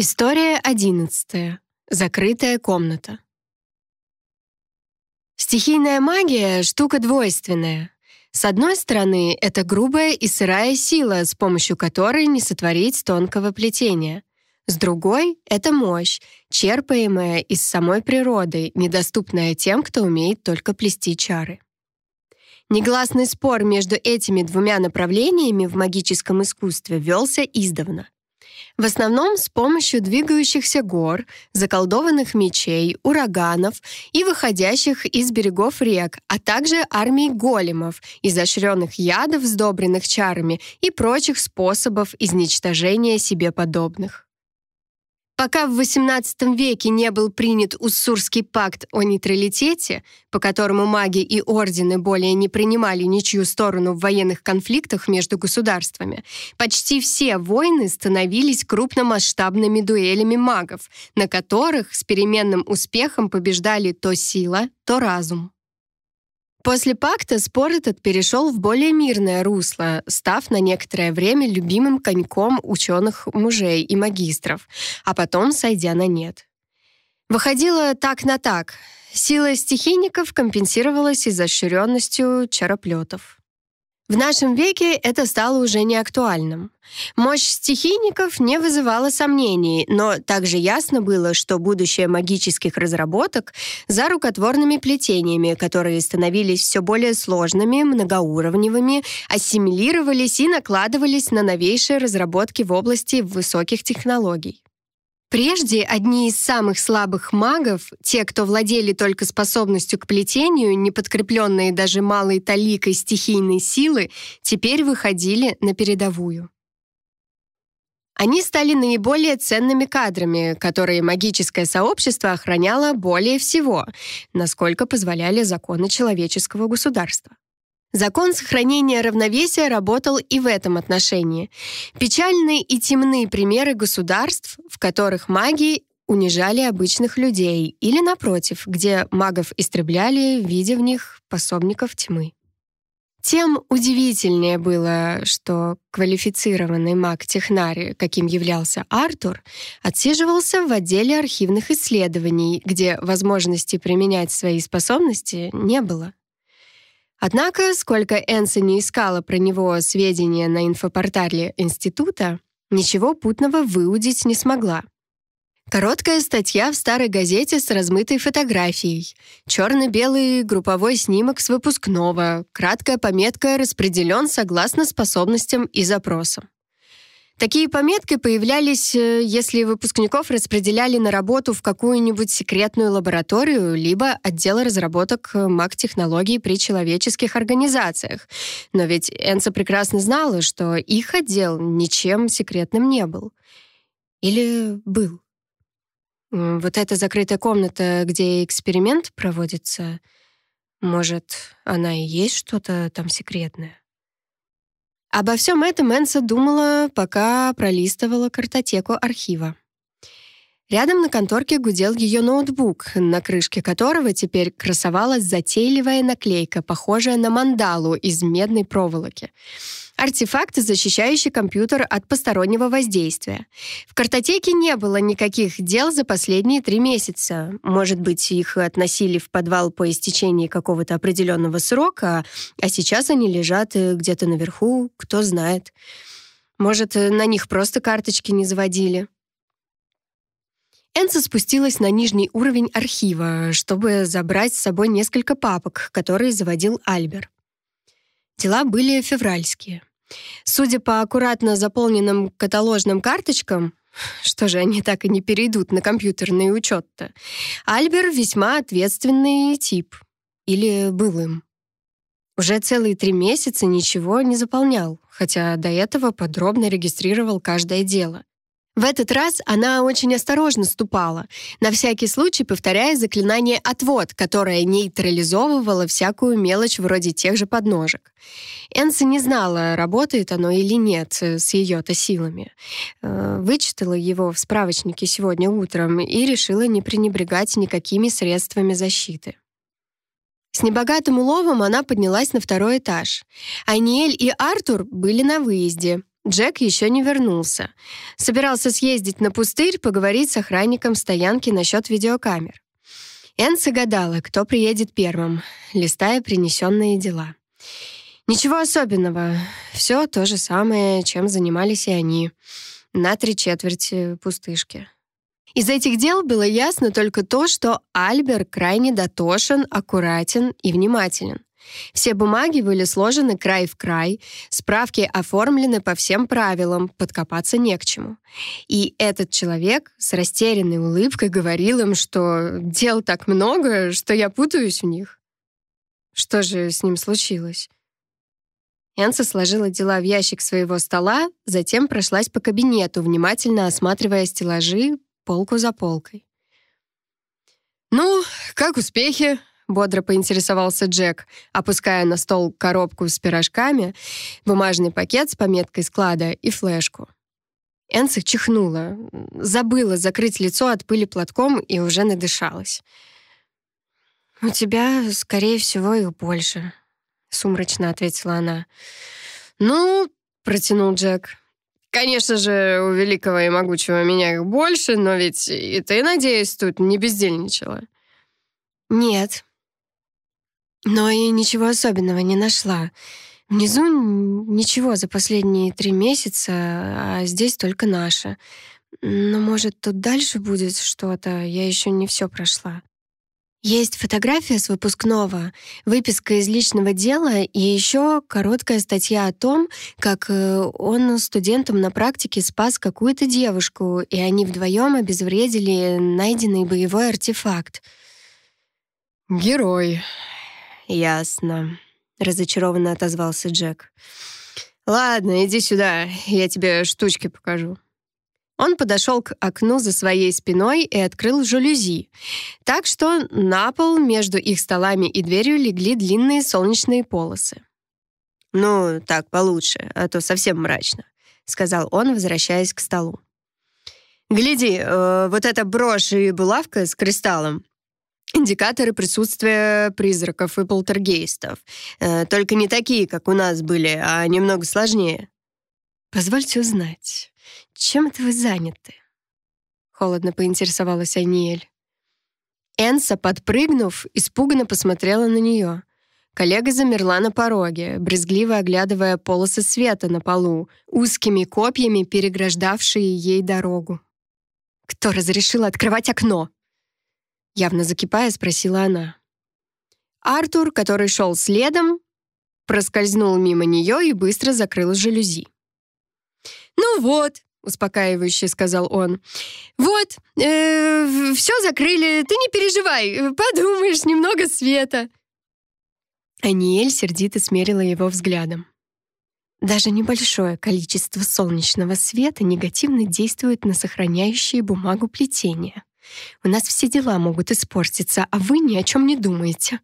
История одиннадцатая. Закрытая комната. Стихийная магия — штука двойственная. С одной стороны, это грубая и сырая сила, с помощью которой не сотворить тонкого плетения. С другой — это мощь, черпаемая из самой природы, недоступная тем, кто умеет только плести чары. Негласный спор между этими двумя направлениями в магическом искусстве велся издавна. В основном с помощью двигающихся гор, заколдованных мечей, ураганов и выходящих из берегов рек, а также армий големов, изощренных ядов, сдобренных чарами и прочих способов изничтожения себе подобных. Пока в XVIII веке не был принят Уссурский пакт о нейтралитете, по которому маги и ордены более не принимали ничью сторону в военных конфликтах между государствами, почти все войны становились крупномасштабными дуэлями магов, на которых с переменным успехом побеждали то сила, то разум. После пакта спор этот перешел в более мирное русло, став на некоторое время любимым коньком ученых мужей и магистров, а потом сойдя на нет. Выходило так на так. Сила стихийников компенсировалась изощренностью чароплетов. В нашем веке это стало уже не актуальным. Мощь стихийников не вызывала сомнений, но также ясно было, что будущее магических разработок за рукотворными плетениями, которые становились все более сложными, многоуровневыми, ассимилировались и накладывались на новейшие разработки в области высоких технологий. Прежде одни из самых слабых магов, те, кто владели только способностью к плетению, не подкрепленные даже малой таликой стихийной силы, теперь выходили на передовую. Они стали наиболее ценными кадрами, которые магическое сообщество охраняло более всего, насколько позволяли законы человеческого государства. Закон сохранения равновесия работал и в этом отношении. Печальные и темные примеры государств, в которых маги унижали обычных людей, или, напротив, где магов истребляли, видя в них пособников тьмы. Тем удивительнее было, что квалифицированный маг-технарь, каким являлся Артур, отсиживался в отделе архивных исследований, где возможности применять свои способности не было. Однако, сколько Энси не искала про него сведения на инфопортале института, ничего путного выудить не смогла. Короткая статья в старой газете с размытой фотографией, черно-белый групповой снимок с выпускного, краткая пометка «Распределен согласно способностям и запросам». Такие пометки появлялись, э, если выпускников распределяли на работу в какую-нибудь секретную лабораторию либо отдел разработок э, маг-технологий при человеческих организациях. Но ведь Энса прекрасно знала, что их отдел ничем секретным не был. Или был. Вот эта закрытая комната, где эксперимент проводится, может, она и есть что-то там секретное? Обо всем этом Энса думала, пока пролистывала картотеку архива. Рядом на конторке гудел ее ноутбук, на крышке которого теперь красовалась затейливая наклейка, похожая на мандалу из медной проволоки. Артефакт, защищающий компьютер от постороннего воздействия. В картотеке не было никаких дел за последние три месяца. Может быть, их относили в подвал по истечении какого-то определенного срока, а сейчас они лежат э, где-то наверху, кто знает. Может, э, на них просто карточки не заводили. Энса спустилась на нижний уровень архива, чтобы забрать с собой несколько папок, которые заводил Альбер. Дела были февральские. Судя по аккуратно заполненным каталожным карточкам, что же они так и не перейдут на компьютерный учет-то, Альбер весьма ответственный тип. Или был им. Уже целые три месяца ничего не заполнял, хотя до этого подробно регистрировал каждое дело. В этот раз она очень осторожно ступала, на всякий случай повторяя заклинание «отвод», которое нейтрализовывало всякую мелочь вроде тех же подножек. Энси не знала, работает оно или нет э, с ее-то силами. Э, вычитала его в справочнике сегодня утром и решила не пренебрегать никакими средствами защиты. С небогатым уловом она поднялась на второй этаж. Айниэль и Артур были на выезде — Джек еще не вернулся. Собирался съездить на пустырь, поговорить с охранником стоянки насчет видеокамер. Энса гадала, кто приедет первым, листая принесенные дела. Ничего особенного. Все то же самое, чем занимались и они. На три четверти пустышки. Из этих дел было ясно только то, что Альбер крайне дотошен, аккуратен и внимателен. Все бумаги были сложены край в край, справки оформлены по всем правилам, подкопаться не к чему. И этот человек с растерянной улыбкой говорил им, что дел так много, что я путаюсь в них. Что же с ним случилось? Энса сложила дела в ящик своего стола, затем прошлась по кабинету, внимательно осматривая стеллажи полку за полкой. «Ну, как успехи?» Бодро поинтересовался Джек, опуская на стол коробку с пирожками, бумажный пакет с пометкой склада и флешку. Энса чихнула, забыла закрыть лицо от пыли платком и уже надышалась. «У тебя, скорее всего, их больше», — сумрачно ответила она. «Ну», — протянул Джек, «конечно же, у великого и могучего меня их больше, но ведь и ты, надеюсь, тут не бездельничала». «Нет», но и ничего особенного не нашла. Внизу ничего за последние три месяца, а здесь только наше. Но, может, тут дальше будет что-то, я еще не все прошла. Есть фотография с выпускного, выписка из личного дела и еще короткая статья о том, как э, он студентам на практике спас какую-то девушку, и они вдвоем обезвредили найденный боевой артефакт. «Герой», «Ясно», — разочарованно отозвался Джек. «Ладно, иди сюда, я тебе штучки покажу». Он подошел к окну за своей спиной и открыл жалюзи, так что на пол между их столами и дверью легли длинные солнечные полосы. «Ну, так получше, а то совсем мрачно», — сказал он, возвращаясь к столу. «Гляди, э, вот эта брошь и булавка с кристаллом индикаторы присутствия призраков и полтергейстов. Э, только не такие, как у нас были, а немного сложнее. «Позвольте узнать, чем это вы заняты?» Холодно поинтересовалась Аниэль. Энса, подпрыгнув, испуганно посмотрела на нее. Коллега замерла на пороге, брезгливо оглядывая полосы света на полу, узкими копьями переграждавшие ей дорогу. «Кто разрешил открывать окно?» Явно закипая, спросила она. Артур, который шел следом, проскользнул мимо нее и быстро закрыл жалюзи. «Ну вот», — успокаивающе сказал он, «вот, э, все закрыли, ты не переживай, подумаешь, немного света». Аниэль сердито смерила его взглядом. Даже небольшое количество солнечного света негативно действует на сохраняющие бумагу плетения. У нас все дела могут испортиться, а вы ни о чем не думаете.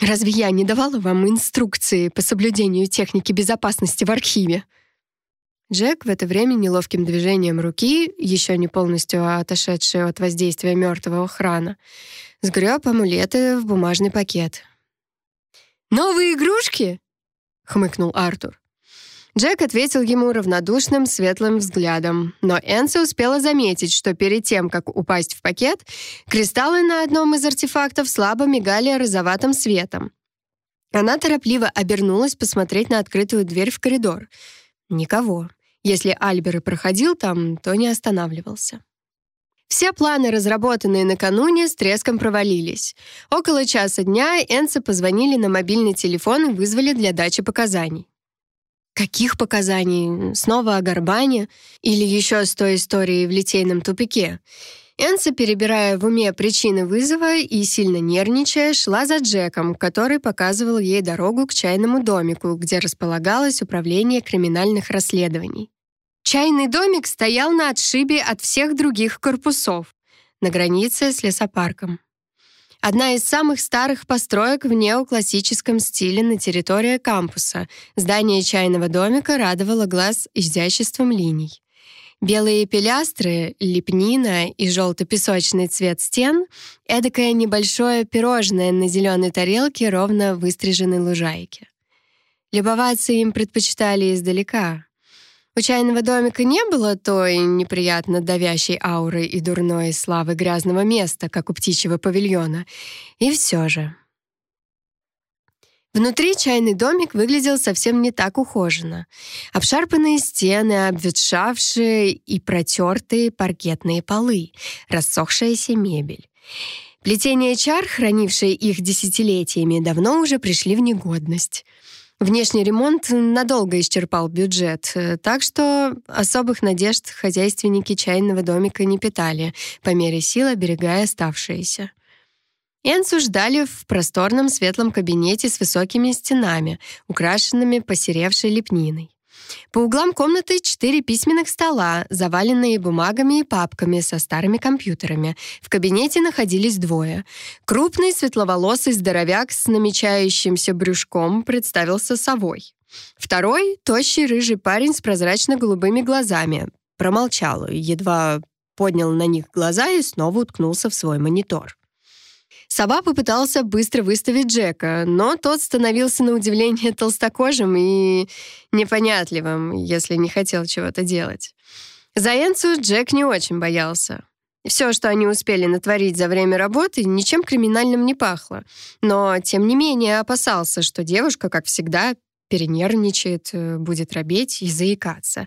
Разве я не давала вам инструкции по соблюдению техники безопасности в архиве?» Джек в это время неловким движением руки, еще не полностью отошедший от воздействия мертвого охрана, сгреб амулеты в бумажный пакет. «Новые игрушки?» — хмыкнул Артур. Джек ответил ему равнодушным, светлым взглядом, но Энси успела заметить, что перед тем, как упасть в пакет, кристаллы на одном из артефактов слабо мигали розоватым светом. Она торопливо обернулась посмотреть на открытую дверь в коридор. Никого. Если Альбер и проходил там, то не останавливался. Все планы, разработанные накануне, с треском провалились. Около часа дня Энце позвонили на мобильный телефон и вызвали для дачи показаний. Каких показаний? Снова о Горбане? Или еще с той историей в литейном тупике? Энса, перебирая в уме причины вызова и сильно нервничая, шла за Джеком, который показывал ей дорогу к чайному домику, где располагалось управление криминальных расследований. Чайный домик стоял на отшибе от всех других корпусов, на границе с лесопарком. Одна из самых старых построек в неоклассическом стиле на территории кампуса. Здание чайного домика радовало глаз изяществом линий. Белые пилястры, лепнина и желто-песочный цвет стен — эдакое небольшое пирожное на зеленой тарелке ровно выстриженной лужайки. Любоваться им предпочитали издалека. У чайного домика не было той неприятно давящей ауры и дурной славы грязного места, как у птичьего павильона. И все же. Внутри чайный домик выглядел совсем не так ухоженно. Обшарпанные стены, обветшавшие и протертые паркетные полы, рассохшаяся мебель. Плетения чар, хранившие их десятилетиями, давно уже пришли в негодность. Внешний ремонт надолго исчерпал бюджет, э, так что особых надежд хозяйственники чайного домика не питали, по мере сил оберегая оставшиеся. Энсу ждали в просторном светлом кабинете с высокими стенами, украшенными посеревшей лепниной. По углам комнаты четыре письменных стола, заваленные бумагами и папками со старыми компьютерами. В кабинете находились двое. Крупный светловолосый здоровяк с намечающимся брюшком представился совой. Второй — тощий рыжий парень с прозрачно-голубыми глазами. Промолчал, едва поднял на них глаза и снова уткнулся в свой монитор. Сова попытался быстро выставить Джека, но тот становился на удивление толстокожим и непонятливым, если не хотел чего-то делать. За Энцу Джек не очень боялся. Все, что они успели натворить за время работы, ничем криминальным не пахло. Но, тем не менее, опасался, что девушка, как всегда, перенервничает, э, будет робеть и заикаться.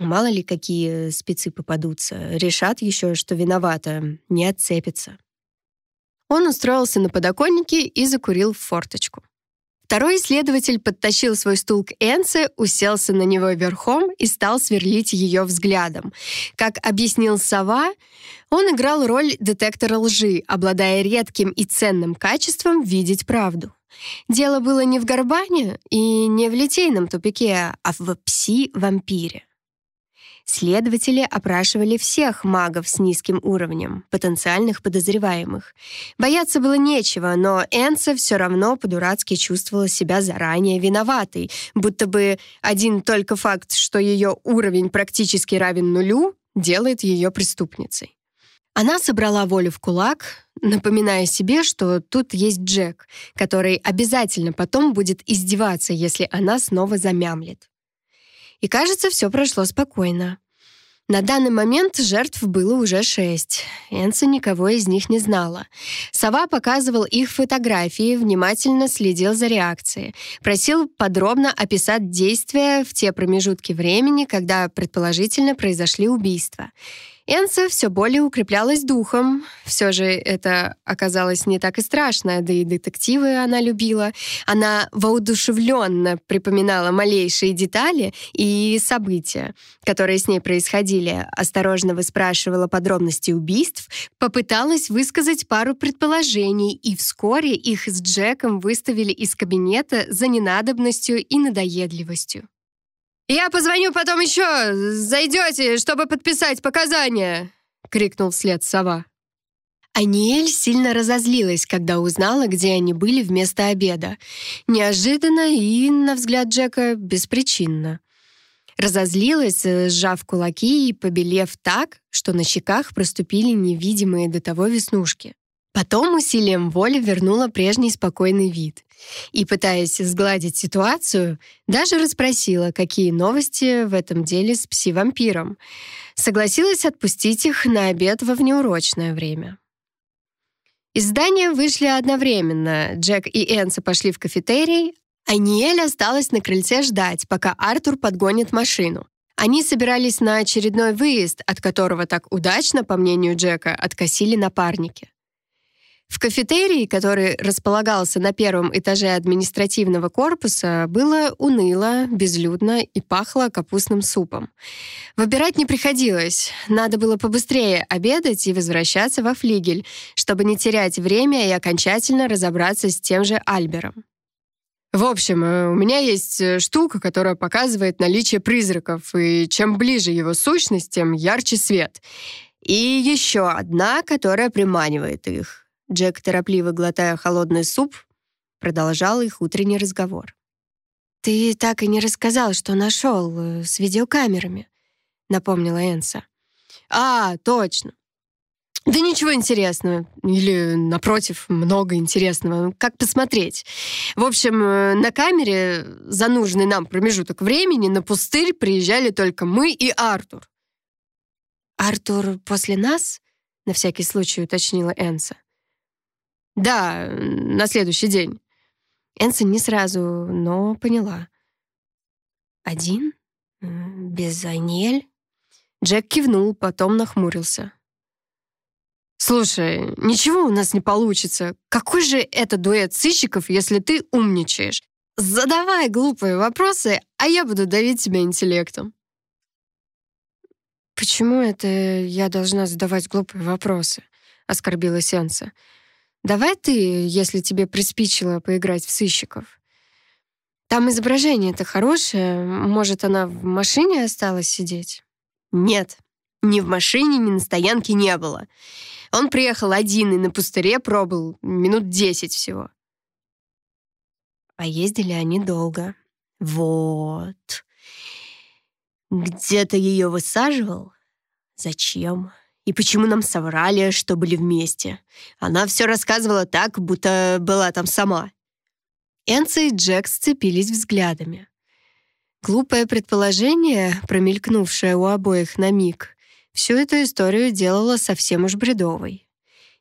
Мало ли, какие спецы попадутся. Решат еще, что виновата, не отцепится. Он устроился на подоконнике и закурил в форточку. Второй исследователь подтащил свой стул к Энце, уселся на него верхом и стал сверлить ее взглядом. Как объяснил Сова, он играл роль детектора лжи, обладая редким и ценным качеством видеть правду. Дело было не в Горбане и не в литейном тупике, а в пси-вампире. Следователи опрашивали всех магов с низким уровнем, потенциальных подозреваемых. Бояться было нечего, но Энса все равно по-дурацки чувствовала себя заранее виноватой, будто бы один только факт, что ее уровень практически равен нулю, делает ее преступницей. Она собрала волю в кулак, напоминая себе, что тут есть Джек, который обязательно потом будет издеваться, если она снова замямлет. И кажется, все прошло спокойно. На данный момент жертв было уже шесть. Энса никого из них не знала. Сова показывал их фотографии, внимательно следил за реакцией. Просил подробно описать действия в те промежутки времени, когда предположительно произошли убийства. Энса все более укреплялась духом. Все же это оказалось не так и страшно, да и детективы она любила. Она воодушевленно припоминала малейшие детали и события, которые с ней происходили, осторожно выспрашивала подробности убийств, попыталась высказать пару предположений, и вскоре их с Джеком выставили из кабинета за ненадобностью и надоедливостью. «Я позвоню потом еще! Зайдете, чтобы подписать показания!» — крикнул вслед сова. Аниэль сильно разозлилась, когда узнала, где они были вместо обеда. Неожиданно и, на взгляд Джека, беспричинно. Разозлилась, сжав кулаки и побелев так, что на щеках проступили невидимые до того веснушки. Потом усилием воли вернула прежний спокойный вид. И, пытаясь сгладить ситуацию, даже расспросила, какие новости в этом деле с пси-вампиром. Согласилась отпустить их на обед во внеурочное время. Из здания вышли одновременно. Джек и Энса пошли в кафетерий, а Ниэль осталась на крыльце ждать, пока Артур подгонит машину. Они собирались на очередной выезд, от которого так удачно, по мнению Джека, откосили напарники. В кафетерии, который располагался на первом этаже административного корпуса, было уныло, безлюдно и пахло капустным супом. Выбирать не приходилось. Надо было побыстрее обедать и возвращаться во флигель, чтобы не терять время и окончательно разобраться с тем же Альбером. В общем, э, у меня есть э, штука, которая показывает наличие призраков, и чем ближе его сущность, тем ярче свет. И еще одна, которая приманивает их. Джек, торопливо глотая холодный суп, продолжал их утренний разговор. «Ты так и не рассказал, что нашел э, с видеокамерами», — напомнила Энса. «А, точно. Да ничего интересного. Или, напротив, много интересного. Как посмотреть? В общем, э, на камере за нужный нам промежуток времени на пустырь приезжали только мы и Артур. «Артур после нас?» — на всякий случай уточнила Энса. «Да, на следующий день». Энса не сразу, но поняла. «Один? Без Айниэль?» Джек кивнул, потом нахмурился. «Слушай, ничего у нас не получится. Какой же это дуэт сыщиков, если ты умничаешь? Задавай глупые вопросы, а я буду давить тебя интеллектом». «Почему это я должна задавать глупые вопросы?» — оскорбила Сенса. «Давай ты, если тебе приспичило поиграть в сыщиков. Там изображение-то хорошее. Может, она в машине осталась сидеть?» «Нет, ни в машине, ни на стоянке не было. Он приехал один и на пустыре пробыл минут десять всего. А ездили они долго. Вот. Где-то ее высаживал? Зачем? И почему нам соврали, что были вместе? Она все рассказывала так, будто была там сама. Энса и Джек сцепились взглядами. Глупое предположение, промелькнувшее у обоих на миг, всю эту историю делала совсем уж бредовой.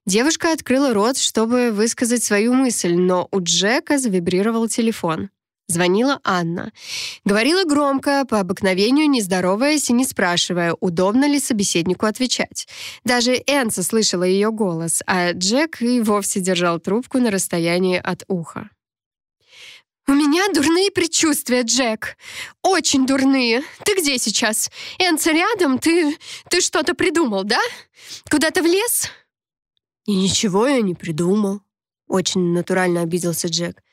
Девушка открыла рот, чтобы высказать свою мысль, но у Джека завибрировал телефон. Звонила Анна. Говорила громко, по обыкновению не здороваясь и не спрашивая, удобно ли собеседнику отвечать. Даже Энса слышала ее голос, а Джек и вовсе держал трубку на расстоянии от уха. «У меня дурные предчувствия, Джек. Очень дурные. Ты где сейчас? Энца рядом? Ты... ты что-то придумал, да? Куда-то влез?» «И ничего я не придумал», — очень натурально обиделся Джек.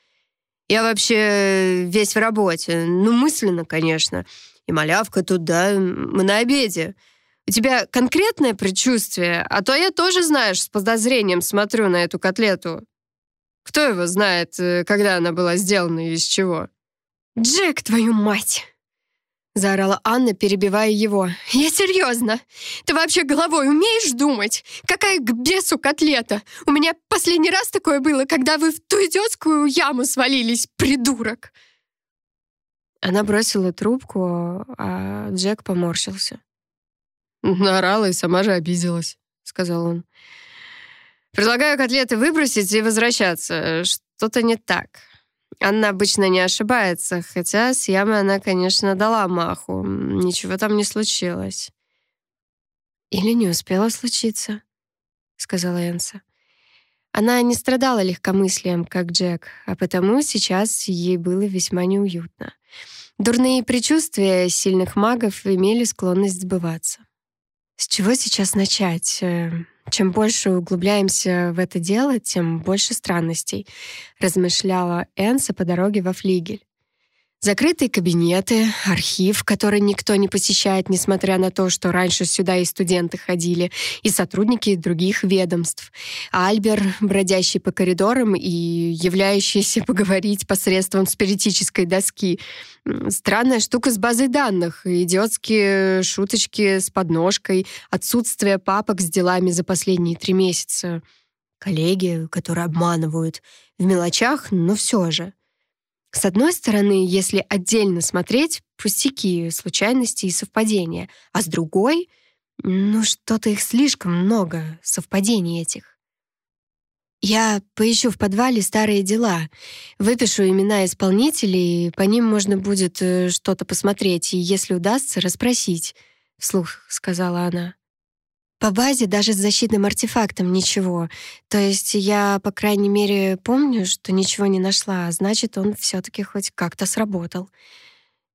«Я вообще весь в работе. Ну, мысленно, конечно. И малявка тут, да, мы на обеде. У тебя конкретное предчувствие? А то я тоже, знаешь, с подозрением смотрю на эту котлету. Кто его знает, э, когда она была сделана и из чего? «Джек, твою мать!» Заорала Анна, перебивая его. «Я серьезно! Ты вообще головой умеешь думать? Какая к бесу котлета? У меня последний раз такое было, когда вы в ту идиотскую яму свалились, придурок!» Она бросила трубку, а Джек поморщился. «Наорала и сама же обиделась», — сказал он. Предлагаю котлеты выбросить и возвращаться. Что-то не так. Она обычно не ошибается, хотя с ямы она, конечно, дала маху. Ничего там не случилось. «Или не успела случиться», — сказала Энса. Она не страдала легкомыслием, как Джек, а потому сейчас ей было весьма неуютно. Дурные предчувствия сильных магов имели склонность сбываться. С чего сейчас начать? Чем больше углубляемся в это дело, тем больше странностей, размышляла Энса по дороге во флигель. Закрытые кабинеты, архив, который никто не посещает, несмотря на то, что раньше сюда и студенты ходили, и сотрудники других ведомств. Альбер, бродящий по коридорам и являющийся поговорить посредством спиритической доски. Странная штука с базой данных, идиотские шуточки с подножкой, отсутствие папок с делами за последние три месяца. Коллеги, которые обманывают. В мелочах, но все же. С одной стороны, если отдельно смотреть, пустяки, случайности и совпадения, а с другой, ну что-то их слишком много, совпадений этих. Я поищу в подвале старые дела, выпишу имена исполнителей, по ним можно будет э, что-то посмотреть, и если удастся, расспросить, — вслух сказала она. По базе даже с защитным артефактом ничего. То есть я, по крайней мере, помню, что ничего не нашла, а значит, он все таки хоть как-то сработал.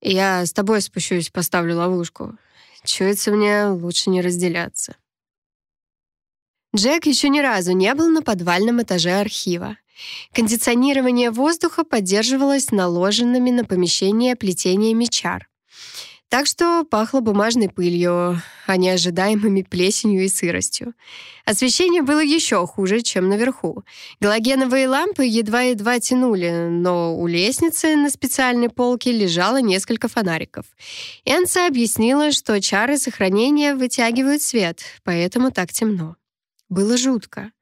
Я с тобой спущусь, поставлю ловушку. Чуется мне, лучше не разделяться. Джек еще ни разу не был на подвальном этаже архива. Кондиционирование воздуха поддерживалось наложенными на помещение плетениями чар. Так что пахло бумажной пылью, а не ожидаемыми плесенью и сыростью. Освещение было еще хуже, чем наверху. Галогеновые лампы едва-едва тянули, но у лестницы на специальной полке лежало несколько фонариков. Энса объяснила, что чары сохранения вытягивают свет, поэтому так темно. было жутко.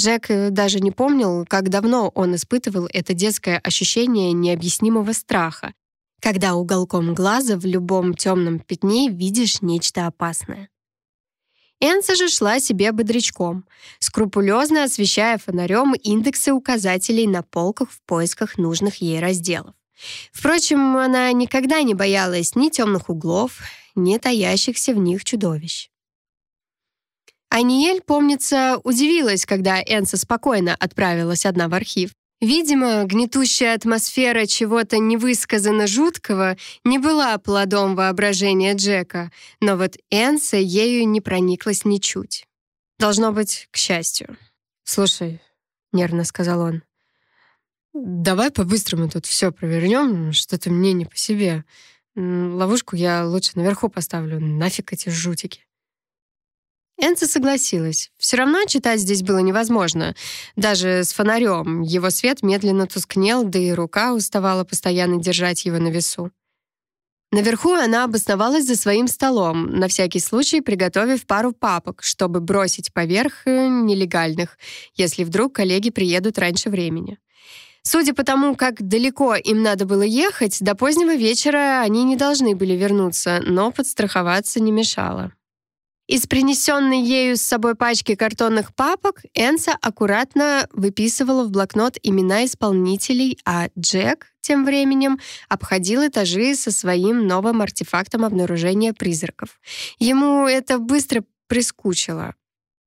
Джек э, даже не помнил, как давно он испытывал это детское ощущение необъяснимого страха, когда уголком глаза в любом темном пятне видишь нечто опасное. Энса же шла себе бодрячком, скрупулезно освещая фонарем индексы указателей на полках в поисках нужных ей разделов. Впрочем, она никогда не боялась ни темных углов, ни таящихся в них чудовищ. Аниель, помнится, удивилась, когда Энса спокойно отправилась одна в архив. Видимо, гнетущая атмосфера чего-то невысказанно жуткого не была плодом воображения Джека, но вот Энса ею не прониклась ничуть. Должно быть, к счастью. «Слушай», — нервно сказал он, «давай по-быстрому тут все провернем, что-то мне не по себе. Ловушку я лучше наверху поставлю, нафиг эти жутики». Энца согласилась. Все равно читать здесь было невозможно. Даже с фонарем. Его свет медленно тускнел, да и рука уставала постоянно держать его на весу. Наверху она обосновалась за своим столом, на всякий случай приготовив пару папок, чтобы бросить поверх э, нелегальных, если вдруг коллеги приедут раньше времени. Судя по тому, как далеко им надо было ехать, до позднего вечера они не должны были вернуться, но подстраховаться не мешало. Из принесенной ею с собой пачки картонных папок Энса аккуратно выписывала в блокнот имена исполнителей, а Джек тем временем обходил этажи со своим новым артефактом обнаружения призраков. Ему это быстро прискучило,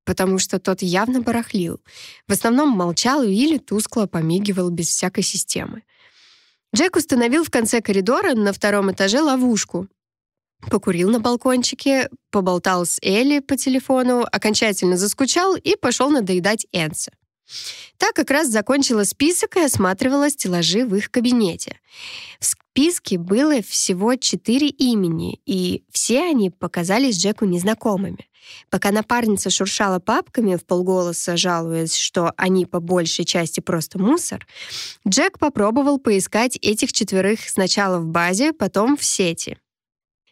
потому что тот явно барахлил. В основном молчал или тускло помигивал без всякой системы. Джек установил в конце коридора на втором этаже ловушку, Покурил на балкончике, поболтал с Элли по телефону, окончательно заскучал и пошел надоедать Энса. Так как раз закончила список и осматривала стеллажи в их кабинете. В списке было всего четыре имени, и все они показались Джеку незнакомыми. Пока напарница шуршала папками в полголоса, жалуясь, что они по большей части просто мусор, Джек попробовал поискать этих четверых сначала в базе, потом в сети —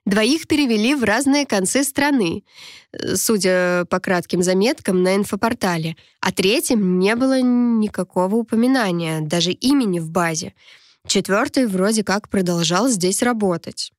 Двоих перевели в разные концы страны, э, судя по кратким заметкам на инфопортале, а третьем не было никакого упоминания, даже имени в базе. Четвертый вроде как продолжал здесь работать.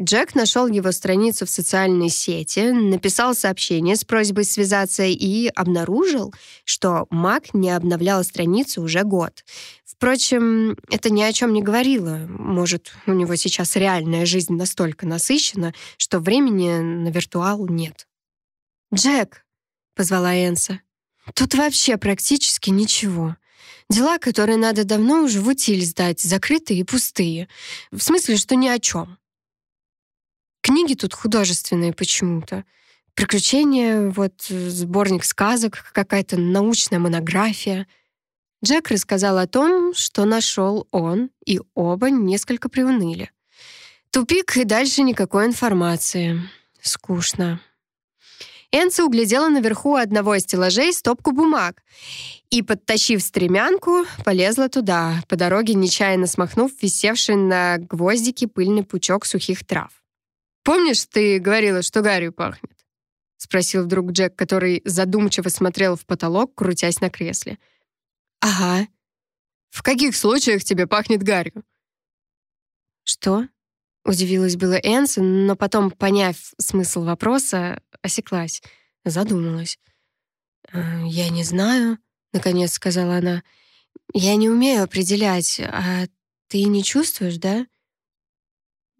Джек нашел его страницу в социальной сети, написал сообщение с просьбой связаться и обнаружил, что Мак не обновлял страницу уже год. Впрочем, это ни о чем не говорило. Может, у него сейчас реальная жизнь настолько насыщена, что времени на виртуал нет. «Джек!» — позвала Энса. «Тут вообще практически ничего. Дела, которые надо давно уже в утиль сдать, закрытые и пустые. В смысле, что ни о чем. Книги тут художественные почему-то. Приключения, вот сборник сказок, какая-то научная монография. Джек рассказал о том, что нашел он, и оба несколько приуныли. Тупик и дальше никакой информации. Скучно. Энса углядела наверху одного из стеллажей стопку бумаг и, подтащив стремянку, полезла туда, по дороге нечаянно смахнув висевший на гвоздике пыльный пучок сухих трав. «Помнишь, ты говорила, что гарью пахнет?» — спросил вдруг Джек, который задумчиво смотрел в потолок, крутясь на кресле. «Ага. В каких случаях тебе пахнет гарью?» «Что?» — удивилась была Энсон, но потом, поняв смысл вопроса, осеклась, задумалась. «Э, «Я не знаю», — наконец сказала она. «Я не умею определять, а ты не чувствуешь, да?»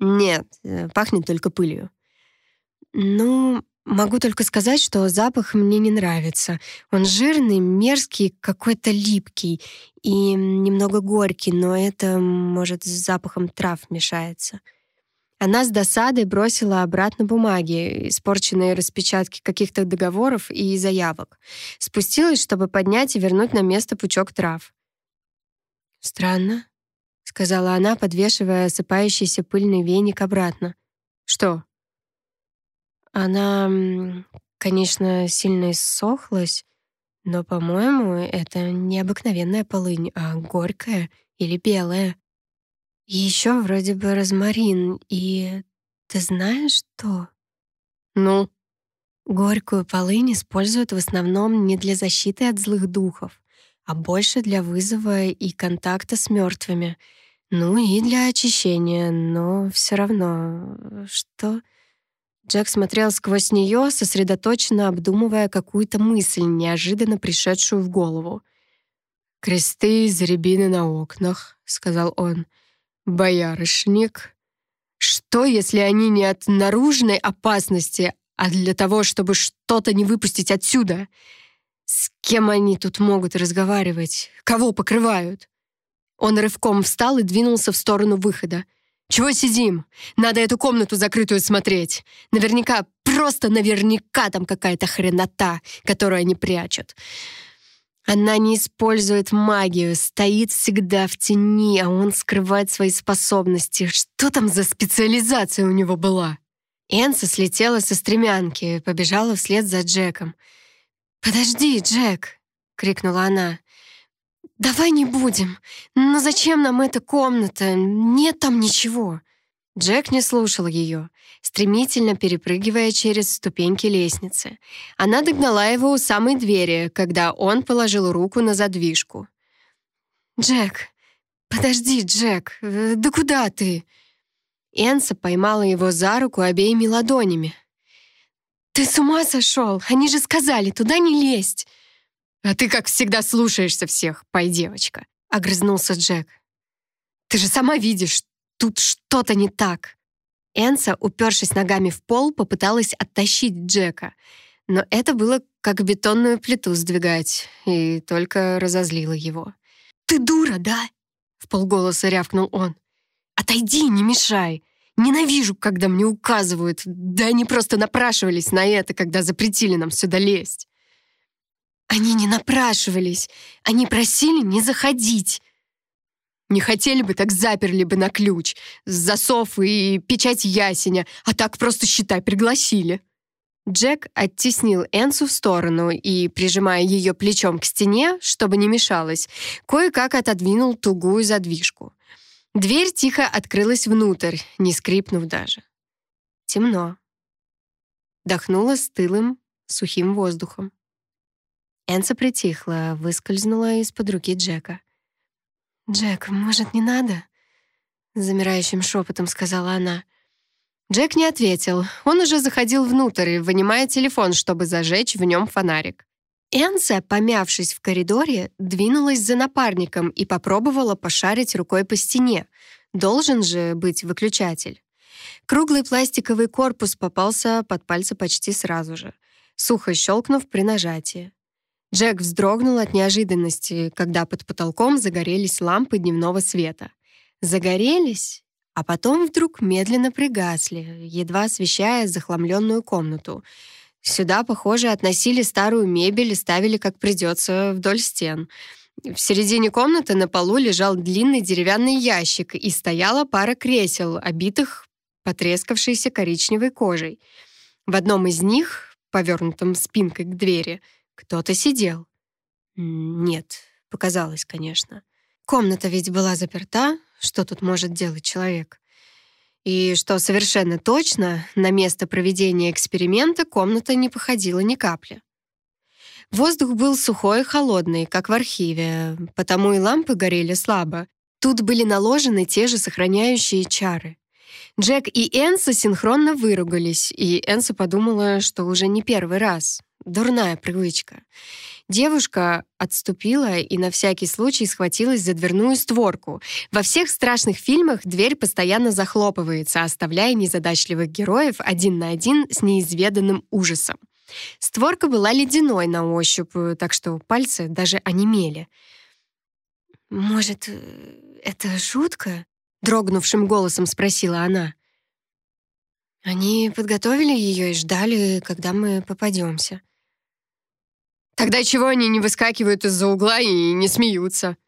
Нет, э, пахнет только пылью. Ну, могу только сказать, что запах мне не нравится. Он жирный, мерзкий, какой-то липкий и немного горький, но это, может, с запахом трав мешается. Она с досадой бросила обратно бумаги, испорченные распечатки каких-то договоров и заявок. Спустилась, чтобы поднять и вернуть на место пучок трав. Странно сказала она, подвешивая осыпающийся пыльный веник обратно. Что? Она, конечно, сильно иссохлась, но, по-моему, это не обыкновенная полынь, а горькая или белая. Еще вроде бы розмарин, и ты знаешь что? Ну, Горькую полынь используют в основном не для защиты от злых духов, а больше для вызова и контакта с мертвыми. Ну и для очищения, но все равно... Что? Джек смотрел сквозь нее, сосредоточенно обдумывая какую-то мысль, неожиданно пришедшую в голову. «Кресты из рябины на окнах», — сказал он. «Боярышник. Что, если они не от наружной опасности, а для того, чтобы что-то не выпустить отсюда? С кем они тут могут разговаривать? Кого покрывают?» Он рывком встал и двинулся в сторону выхода. «Чего сидим? Надо эту комнату закрытую смотреть. Наверняка, просто наверняка там какая-то хренота, которую они прячут. Она не использует магию, стоит всегда в тени, а он скрывает свои способности. Что там за специализация у него была?» Энса слетела со стремянки, побежала вслед за Джеком. «Подожди, Джек!» — крикнула она. «Давай не будем. Но зачем нам эта комната? Нет там ничего». Джек не слушал ее, стремительно перепрыгивая через ступеньки лестницы. Она догнала его у самой двери, когда он положил руку на задвижку. «Джек, подожди, Джек, да куда ты?» Энса поймала его за руку обеими ладонями. «Ты с ума сошел? Они же сказали, туда не лезть!» «А ты, как всегда, слушаешься всех, пой, девочка», — огрызнулся Джек. «Ты же сама видишь, тут что-то не так». Энса, упершись ногами в пол, попыталась оттащить Джека, но это было как бетонную плиту сдвигать, и только разозлило его. «Ты дура, да?» — в полголоса рявкнул он. «Отойди, не мешай. Ненавижу, когда мне указывают. Да они просто напрашивались на это, когда запретили нам сюда лезть». Они не напрашивались. Они просили не заходить. Не хотели бы, так заперли бы на ключ. Засов и печать ясеня. А так просто, считай, пригласили. Джек оттеснил Энсу в сторону и, прижимая ее плечом к стене, чтобы не мешалось, кое-как отодвинул тугую задвижку. Дверь тихо открылась внутрь, не скрипнув даже. Темно. Дохнуло стылым, сухим воздухом. Энса притихла, выскользнула из-под руки Джека. «Джек, может, не надо?» Замирающим шепотом сказала она. Джек не ответил. Он уже заходил внутрь, вынимая телефон, чтобы зажечь в нем фонарик. Энса, помявшись в коридоре, двинулась за напарником и попробовала пошарить рукой по стене. Должен же быть выключатель. Круглый пластиковый корпус попался под пальцы почти сразу же, сухо щелкнув при нажатии. Джек вздрогнул от неожиданности, когда под потолком загорелись лампы дневного света. Загорелись, а потом вдруг медленно пригасли, едва освещая захламленную комнату. Сюда, похоже, относили старую мебель и ставили как придется вдоль стен. В середине комнаты на полу лежал длинный деревянный ящик и стояла пара кресел, обитых потрескавшейся коричневой кожей. В одном из них, повернутом спинкой к двери, кто-то сидел. Нет, показалось, конечно. Комната ведь была заперта, что тут может делать человек? И что совершенно точно, на место проведения эксперимента комната не походила ни капли. Воздух был сухой и холодный, как в архиве, потому и лампы горели слабо. Тут были наложены те же сохраняющие чары. Джек и Энса синхронно выругались, и Энса подумала, что уже не первый раз. Дурная привычка. Девушка отступила и на всякий случай схватилась за дверную створку. Во всех страшных фильмах дверь постоянно захлопывается, оставляя незадачливых героев один на один с неизведанным ужасом. Створка была ледяной на ощупь, так что пальцы даже онемели. «Может, это шутка?» — дрогнувшим голосом спросила она. «Они подготовили ее и ждали, когда мы попадемся. Тогда чего они не выскакивают из-за угла и не смеются?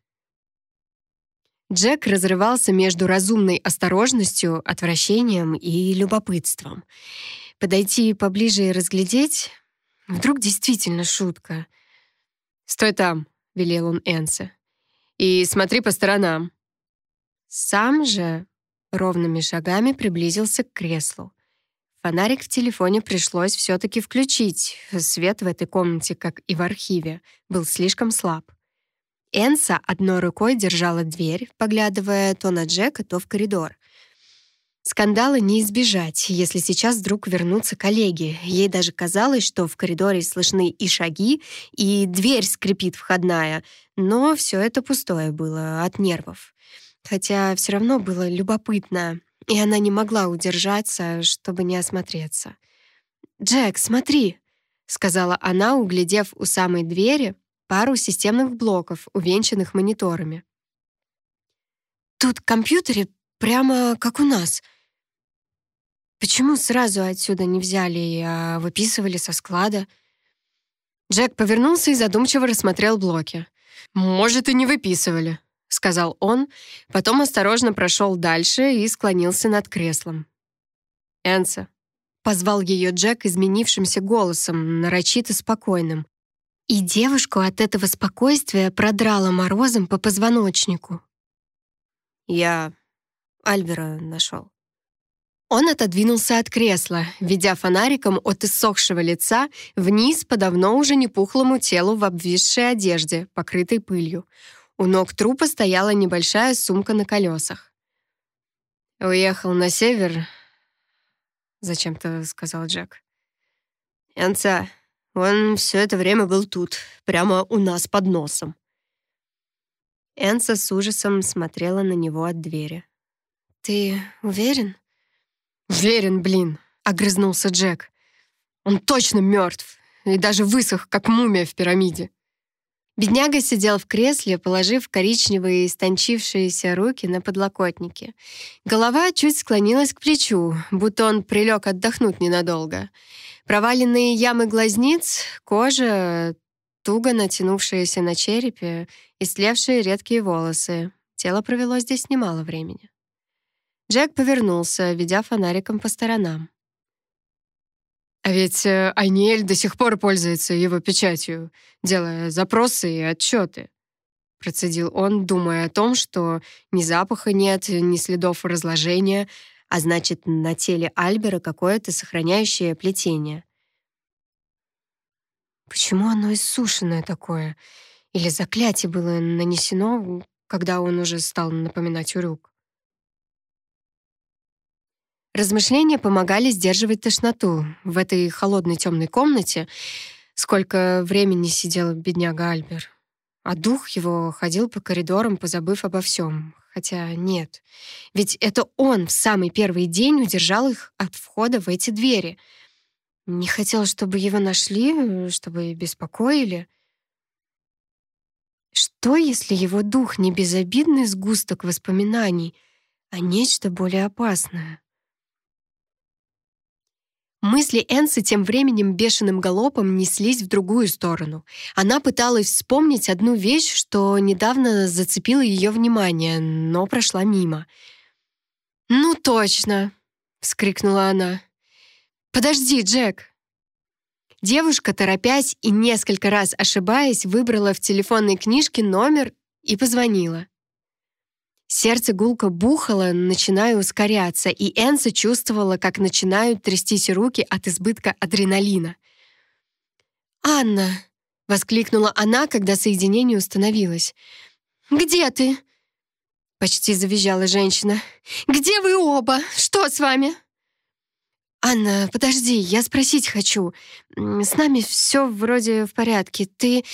Джек разрывался между разумной осторожностью, отвращением и любопытством. Подойти поближе и разглядеть? Вдруг действительно шутка. «Стой там», — велел он Энсе, — «и смотри по сторонам». Сам же ровными шагами приблизился к креслу. Фонарик в телефоне пришлось все-таки включить. Свет в этой комнате, как и в архиве, был слишком слаб. Энса одной рукой держала дверь, поглядывая то на Джека, то в коридор. Скандала не избежать, если сейчас вдруг вернутся коллеги. Ей даже казалось, что в коридоре слышны и шаги, и дверь скрипит входная, но все это пустое было от нервов. Хотя все равно было любопытно, и она не могла удержаться, чтобы не осмотреться. «Джек, смотри!» — сказала она, углядев у самой двери пару системных блоков, увенчанных мониторами. «Тут компьютеры прямо как у нас. Почему сразу отсюда не взяли, а выписывали со склада?» Джек повернулся и задумчиво рассмотрел блоки. «Может, и не выписывали», — сказал он, потом осторожно прошел дальше и склонился над креслом. «Энса», — позвал ее Джек изменившимся голосом, нарочито спокойным. И девушку от этого спокойствия продрало морозом по позвоночнику. «Я Альбера нашел». Он отодвинулся от кресла, ведя фонариком от иссохшего лица вниз по давно уже не пухлому телу в обвисшей одежде, покрытой пылью. У ног трупа стояла небольшая сумка на колесах. «Уехал на север», — зачем-то сказал Джек. «Янца, он все это время был тут, прямо у нас под носом». Энса с ужасом смотрела на него от двери. «Ты уверен?» «Уверен, блин», — огрызнулся Джек. «Он точно мертв и даже высох, как мумия в пирамиде». Бедняга сидел в кресле, положив коричневые истончившиеся руки на подлокотники. Голова чуть склонилась к плечу, будто он прилег отдохнуть ненадолго. Проваленные ямы глазниц, кожа, туго натянувшаяся на черепе, истлевшие редкие волосы. Тело провело здесь немало времени. Джек повернулся, ведя фонариком по сторонам. А ведь э, Айниэль до сих пор пользуется его печатью, делая запросы и отчеты. Процедил он, думая о том, что ни запаха нет, ни следов разложения, а значит, на теле Альбера какое-то сохраняющее плетение. Почему оно иссушенное такое? Или заклятие было нанесено, когда он уже стал напоминать урюк? Размышления помогали сдерживать тошноту. В этой холодной темной комнате сколько времени сидел бедняга Альбер. А дух его ходил по коридорам, позабыв обо всем. Хотя нет. Ведь это он в самый первый день удержал их от входа в эти двери. Не хотел, чтобы его нашли, чтобы беспокоили. Что, если его дух не безобидный сгусток воспоминаний, а нечто более опасное? Мысли Энсы тем временем бешеным галопом неслись в другую сторону. Она пыталась вспомнить одну вещь, что недавно зацепила ее внимание, но прошла мимо. «Ну точно!» — вскрикнула она. «Подожди, Джек!» Девушка, торопясь и несколько раз ошибаясь, выбрала в телефонной книжке номер и позвонила. Сердце гулко бухало, начиная ускоряться, и Энса чувствовала, как начинают трястись руки от избытка адреналина. «Анна!» — воскликнула она, когда соединение установилось. «Где ты?» — почти завизжала женщина. «Где вы оба? Что с вами?» «Анна, подожди, я спросить хочу. С нами все вроде в порядке. Ты...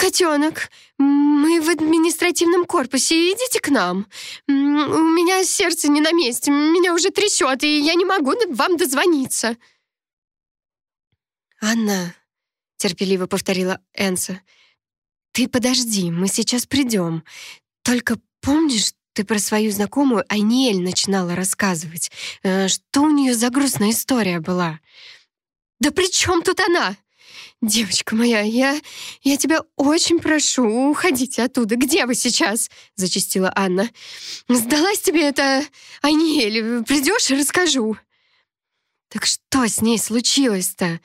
«Котенок, мы в административном корпусе, идите к нам. У меня сердце не на месте, меня уже трясет, и я не могу вам дозвониться». «Анна», — терпеливо повторила Энса, «ты подожди, мы сейчас придем. Только помнишь, ты про свою знакомую Айниэль начинала рассказывать. Э, что у нее за грустная история была?» «Да при чем тут она?» «Девочка моя, я, я тебя очень прошу, уходите оттуда. Где вы сейчас?» — зачастила Анна. «Сдалась тебе это, Аниэль. Придешь и расскажу». «Так что с ней случилось-то?»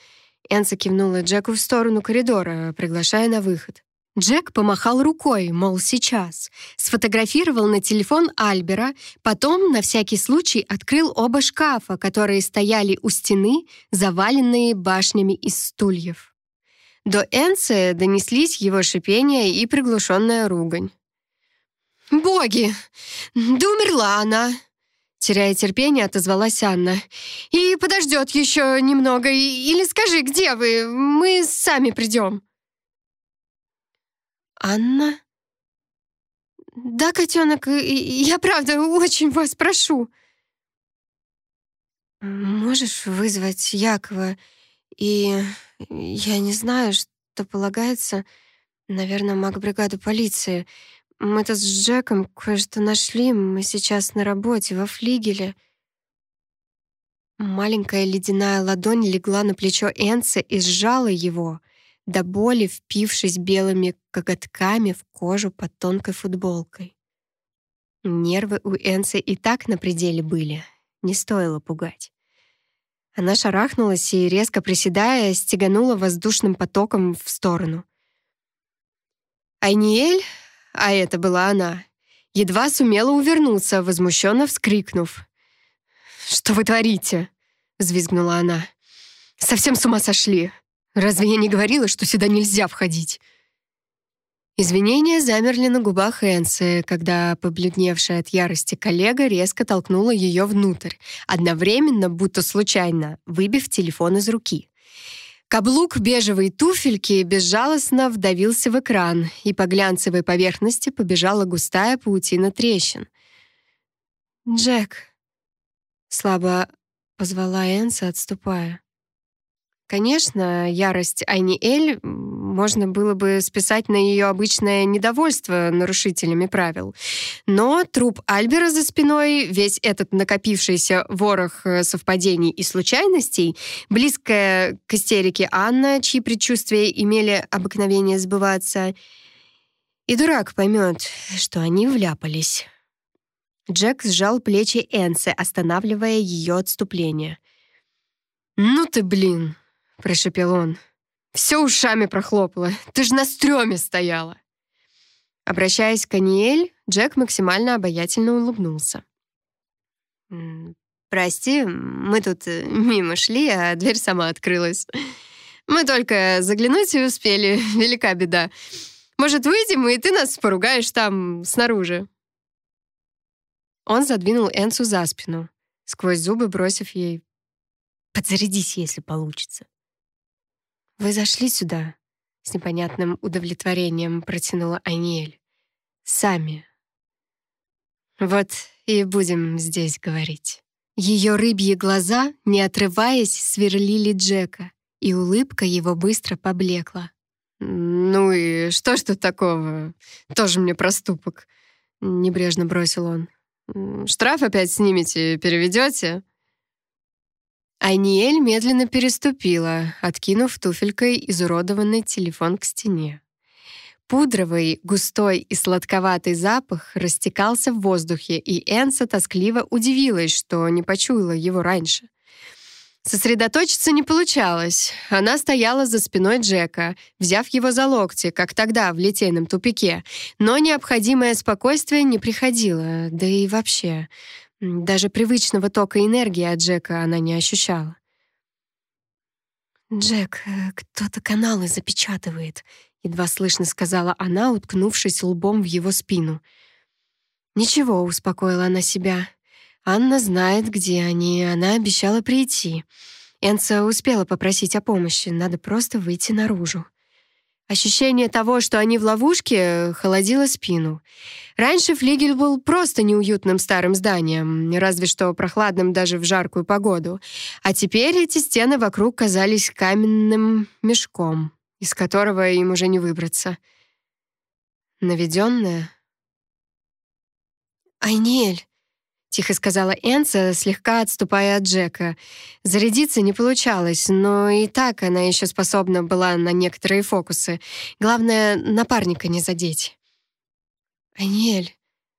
Энса кивнула Джеку в сторону коридора, приглашая на выход. Джек помахал рукой, мол, сейчас. Сфотографировал на телефон Альбера, потом на всякий случай открыл оба шкафа, которые стояли у стены, заваленные башнями из стульев. До Энце донеслись его шипение и приглушенная ругань. «Боги! Да умерла она!» Теряя терпение, отозвалась Анна. «И подождет еще немного. Или скажи, где вы? Мы сами придем». «Анна?» «Да, котенок, я правда очень вас прошу». «Можешь вызвать Якова? И я не знаю, что полагается. Наверное, маг-бригаду полиции. Мы-то с Джеком кое-что нашли. Мы сейчас на работе, во флигеле». Маленькая ледяная ладонь легла на плечо Энса и сжала его — до боли впившись белыми коготками в кожу под тонкой футболкой. Нервы у Энсы и так на пределе были, не стоило пугать. Она шарахнулась и, резко приседая, стеганула воздушным потоком в сторону. Айниэль, а это была она, едва сумела увернуться, возмущенно вскрикнув. «Что вы творите?» — взвизгнула она. «Совсем с ума сошли! Разве я не говорила, что сюда нельзя входить?» Извинения замерли на губах Энсы, когда побледневшая от ярости коллега резко толкнула ее внутрь, одновременно, будто случайно, выбив телефон из руки. Каблук бежевой туфельки безжалостно вдавился в экран, и по глянцевой поверхности побежала густая паутина трещин. «Джек», — слабо позвала Энса, отступая. Конечно, ярость Айни Эль можно было бы списать на ее обычное недовольство нарушителями правил. Но труп Альбера за спиной, весь этот накопившийся ворох э, совпадений и случайностей, близкая к истерике Анна, чьи предчувствия имели обыкновение сбываться, и дурак поймет, что они вляпались. Джек сжал плечи Энсы, останавливая ее отступление. «Ну ты, блин!» — прошепел он. «Все ушами прохлопало. Ты ж на стреме стояла!» Обращаясь к Аниэль, Джек максимально обаятельно улыбнулся. «Прости, мы тут э, мимо шли, а дверь сама открылась. Мы только заглянуть и успели, велика беда. Может, выйдем, и ты нас поругаешь там, снаружи?» Он задвинул Энсу за спину, сквозь зубы бросив ей «Подзарядись, если получится». «Вы зашли сюда?» — с непонятным удовлетворением протянула Аниэль. «Сами». «Вот и будем здесь говорить». Ее рыбьи глаза, не отрываясь, сверлили Джека, и улыбка его быстро поблекла. «Ну и что ж тут такого? Тоже мне проступок», — небрежно бросил он. «Штраф опять снимете, переведете?» Айниэль медленно переступила, откинув туфелькой изуродованный телефон к стене. Пудровый, густой и сладковатый запах растекался в воздухе, и Энса тоскливо удивилась, что не почуяла его раньше. Сосредоточиться не получалось. Она стояла за спиной Джека, взяв его за локти, как тогда в литейном тупике, но необходимое спокойствие не приходило, да и вообще. Даже привычного тока энергии от Джека она не ощущала. «Джек, э, кто-то каналы запечатывает», — едва слышно сказала она, уткнувшись лбом в его спину. «Ничего», — успокоила она себя. «Анна знает, где они, она обещала прийти. Энца успела попросить о помощи, надо просто выйти наружу». Ощущение того, что они в ловушке, холодило спину. Раньше флигель был просто неуютным старым зданием, разве что прохладным даже в жаркую погоду. А теперь эти стены вокруг казались каменным мешком, из которого им уже не выбраться. Наведенная. «Айниэль!» Тихо сказала Энса, слегка отступая от Джека. Зарядиться не получалось, но и так она еще способна была на некоторые фокусы. Главное, напарника не задеть. «Аниэль,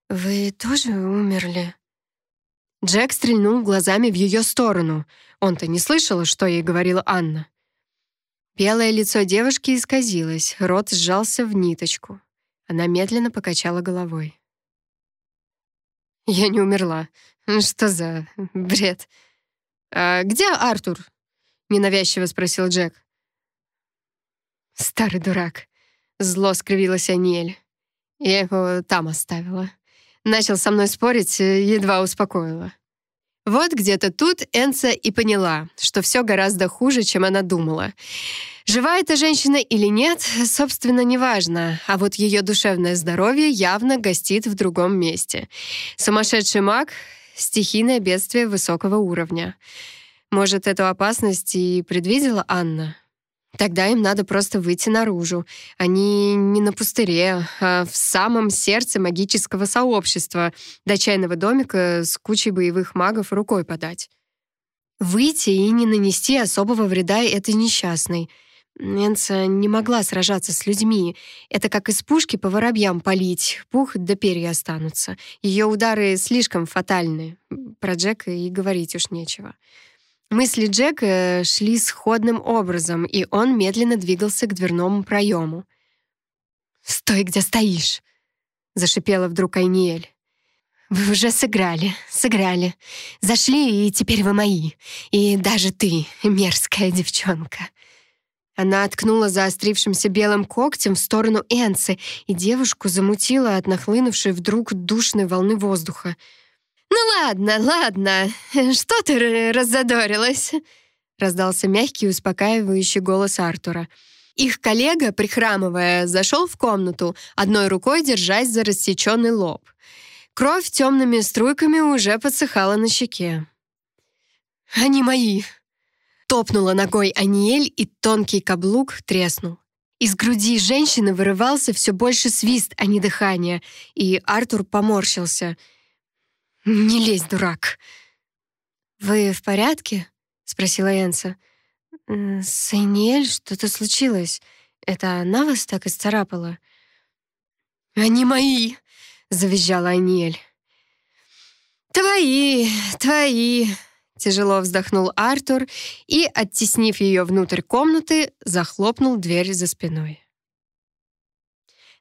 вы тоже умерли?» Джек стрельнул глазами в ее сторону. Он-то не слышал, что ей говорила Анна. Белое лицо девушки исказилось, рот сжался в ниточку. Она медленно покачала головой. «Я не умерла. Что за бред?» «А где Артур?» — ненавязчиво спросил Джек. «Старый дурак», — зло скривилась Аниэль. «Я его там оставила. Начал со мной спорить, едва успокоила». Вот где-то тут Энса и поняла, что все гораздо хуже, чем она думала. Жива эта женщина или нет, собственно, неважно, а вот ее душевное здоровье явно гостит в другом месте. Сумасшедший маг — стихийное бедствие высокого уровня. Может, эту опасность и предвидела Анна? Тогда им надо просто выйти наружу. Они не на пустыре, а в самом сердце магического сообщества, до чайного домика с кучей боевых магов рукой подать. Выйти и не нанести особого вреда этой несчастной. Нэнса не могла сражаться с людьми. Это как из пушки по воробьям полить, пух да перья останутся. Ее удары слишком фатальны. Про Джека и говорить уж нечего. Мысли Джека шли сходным образом, и он медленно двигался к дверному проему. «Стой, где стоишь!» — зашипела вдруг Айниэль. «Вы уже сыграли, сыграли. Зашли, и теперь вы мои. И даже ты, мерзкая девчонка». Она откнула заострившимся белым когтем в сторону Энцы, и девушку замутила от нахлынувшей вдруг душной волны воздуха — «Ну ладно, ладно, что ты раззадорилась?» раздался мягкий успокаивающий голос Артура. Их коллега, прихрамывая, зашел в комнату, одной рукой держась за рассеченный лоб. Кровь темными струйками уже подсыхала на щеке. «Они мои!» Топнула ногой Аниэль, и тонкий каблук треснул. Из груди женщины вырывался все больше свист, а не дыхание, и Артур поморщился — «Не лезь, дурак!» «Вы в порядке?» — спросила Энса. «С Эйниэль что-то случилось. Это она вас так исцарапала?» «Они мои!» — завизжала Айниэль. «Твои, твои!» — тяжело вздохнул Артур и, оттеснив ее внутрь комнаты, захлопнул дверь за спиной.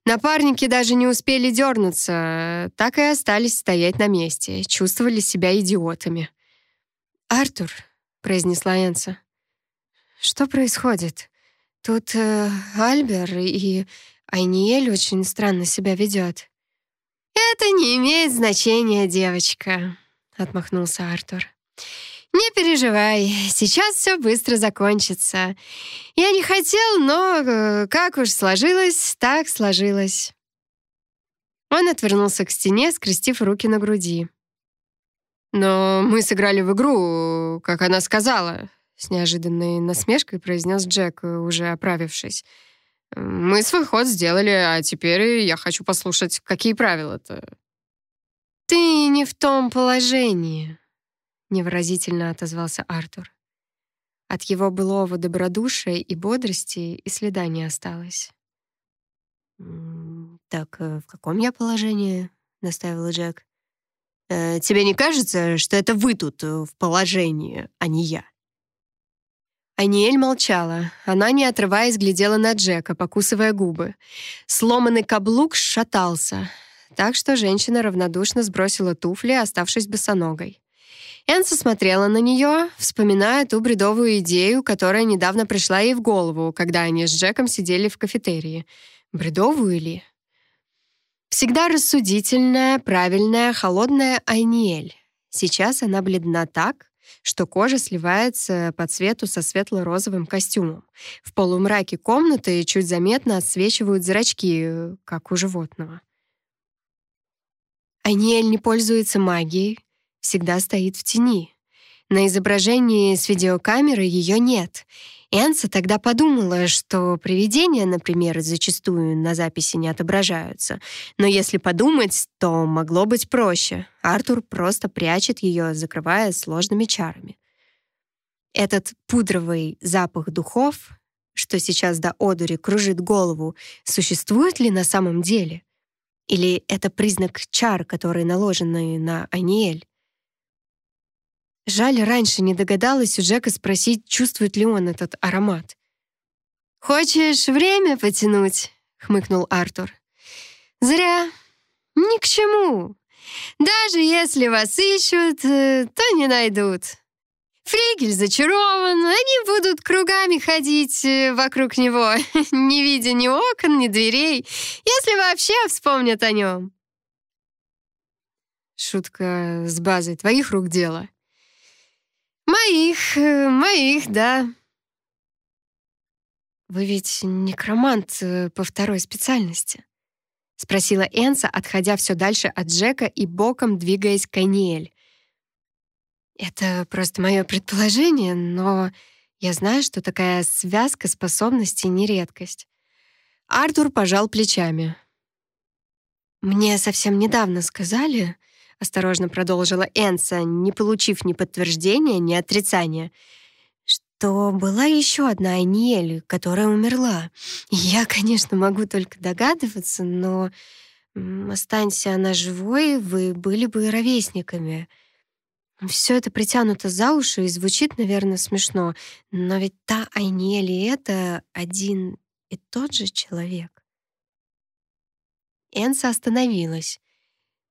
Напарники даже не успели дернуться, так и остались стоять на месте, чувствовали себя идиотами. «Артур», — произнесла Энса, — «что происходит? Тут э, Альбер и Айниэль очень странно себя ведет». «Это не имеет значения, девочка», — отмахнулся Артур. «Не переживай, сейчас все быстро закончится. Я не хотел, но э, как уж сложилось, так сложилось». Он отвернулся к стене, скрестив руки на груди. «Но мы сыграли в игру, как она сказала», — с неожиданной насмешкой произнес Джек, уже оправившись. «Мы свой ход сделали, а теперь я хочу послушать, какие правила-то». «Ты не в том положении», невыразительно отозвался Артур. От его былого добродушия и бодрости и следа не осталось. «Так, э, в каком я положении?» — настаивал Джек. «Э, «Тебе не кажется, что это вы тут э, в положении, а не я?» Аниэль молчала. Она, не отрываясь, глядела на Джека, покусывая губы. Сломанный каблук шатался, так что женщина равнодушно сбросила туфли, оставшись босоногой. Энса смотрела на нее, вспоминая ту бредовую идею, которая недавно пришла ей в голову, когда они с Джеком сидели в кафетерии. Бредовую ли? Всегда рассудительная, правильная, холодная Айниэль. Сейчас она бледна так, что кожа сливается по цвету со светло-розовым костюмом. В полумраке комнаты чуть заметно отсвечивают зрачки, как у животного. Айниэль не пользуется магией, всегда стоит в тени. На изображении с видеокамеры ее нет. Энса тогда подумала, что привидения, например, зачастую на записи не отображаются. Но если подумать, то могло быть проще. Артур просто прячет ее, закрывая сложными чарами. Этот пудровый запах духов, что сейчас до одури кружит голову, существует ли на самом деле? Или это признак чар, которые наложены на Аниэль? Жаль, раньше не догадалась у Джека спросить, чувствует ли он этот аромат. «Хочешь время потянуть?» — хмыкнул Артур. «Зря. Ни к чему. Даже если вас ищут, э, то не найдут. Фригель зачарован, они будут кругами ходить э, вокруг него, не видя ни окон, ни дверей, если вообще вспомнят о нем. Шутка с базой твоих рук дело. Моих, э, моих, да. Вы ведь некромант по второй специальности. — спросила Энса, отходя все дальше от Джека и боком двигаясь к Айниэль. «Это просто мое предположение, но я знаю, что такая связка способностей — не редкость». Артур пожал плечами. «Мне совсем недавно сказали...» — осторожно продолжила Энса, не получив ни подтверждения, ни отрицания — что была еще одна Аниэль, которая умерла. Я, конечно, могу только догадываться, но останься она живой, вы были бы ровесниками. Все это притянуто за уши и звучит, наверное, смешно, но ведь та Айниэль и это один и тот же человек. Энса остановилась,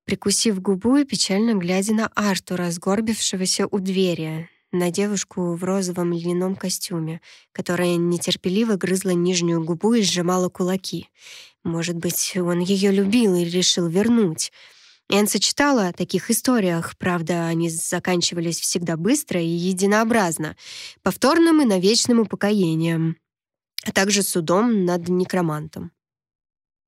прикусив губу и печально глядя на Артура, сгорбившегося у двери, на девушку в розовом льняном костюме, которая нетерпеливо грызла нижнюю губу и сжимала кулаки. Может быть, он ее любил и решил вернуть. Энса читала о таких историях, правда, они заканчивались всегда быстро и единообразно, повторным и навечным упокоением, а также судом над некромантом.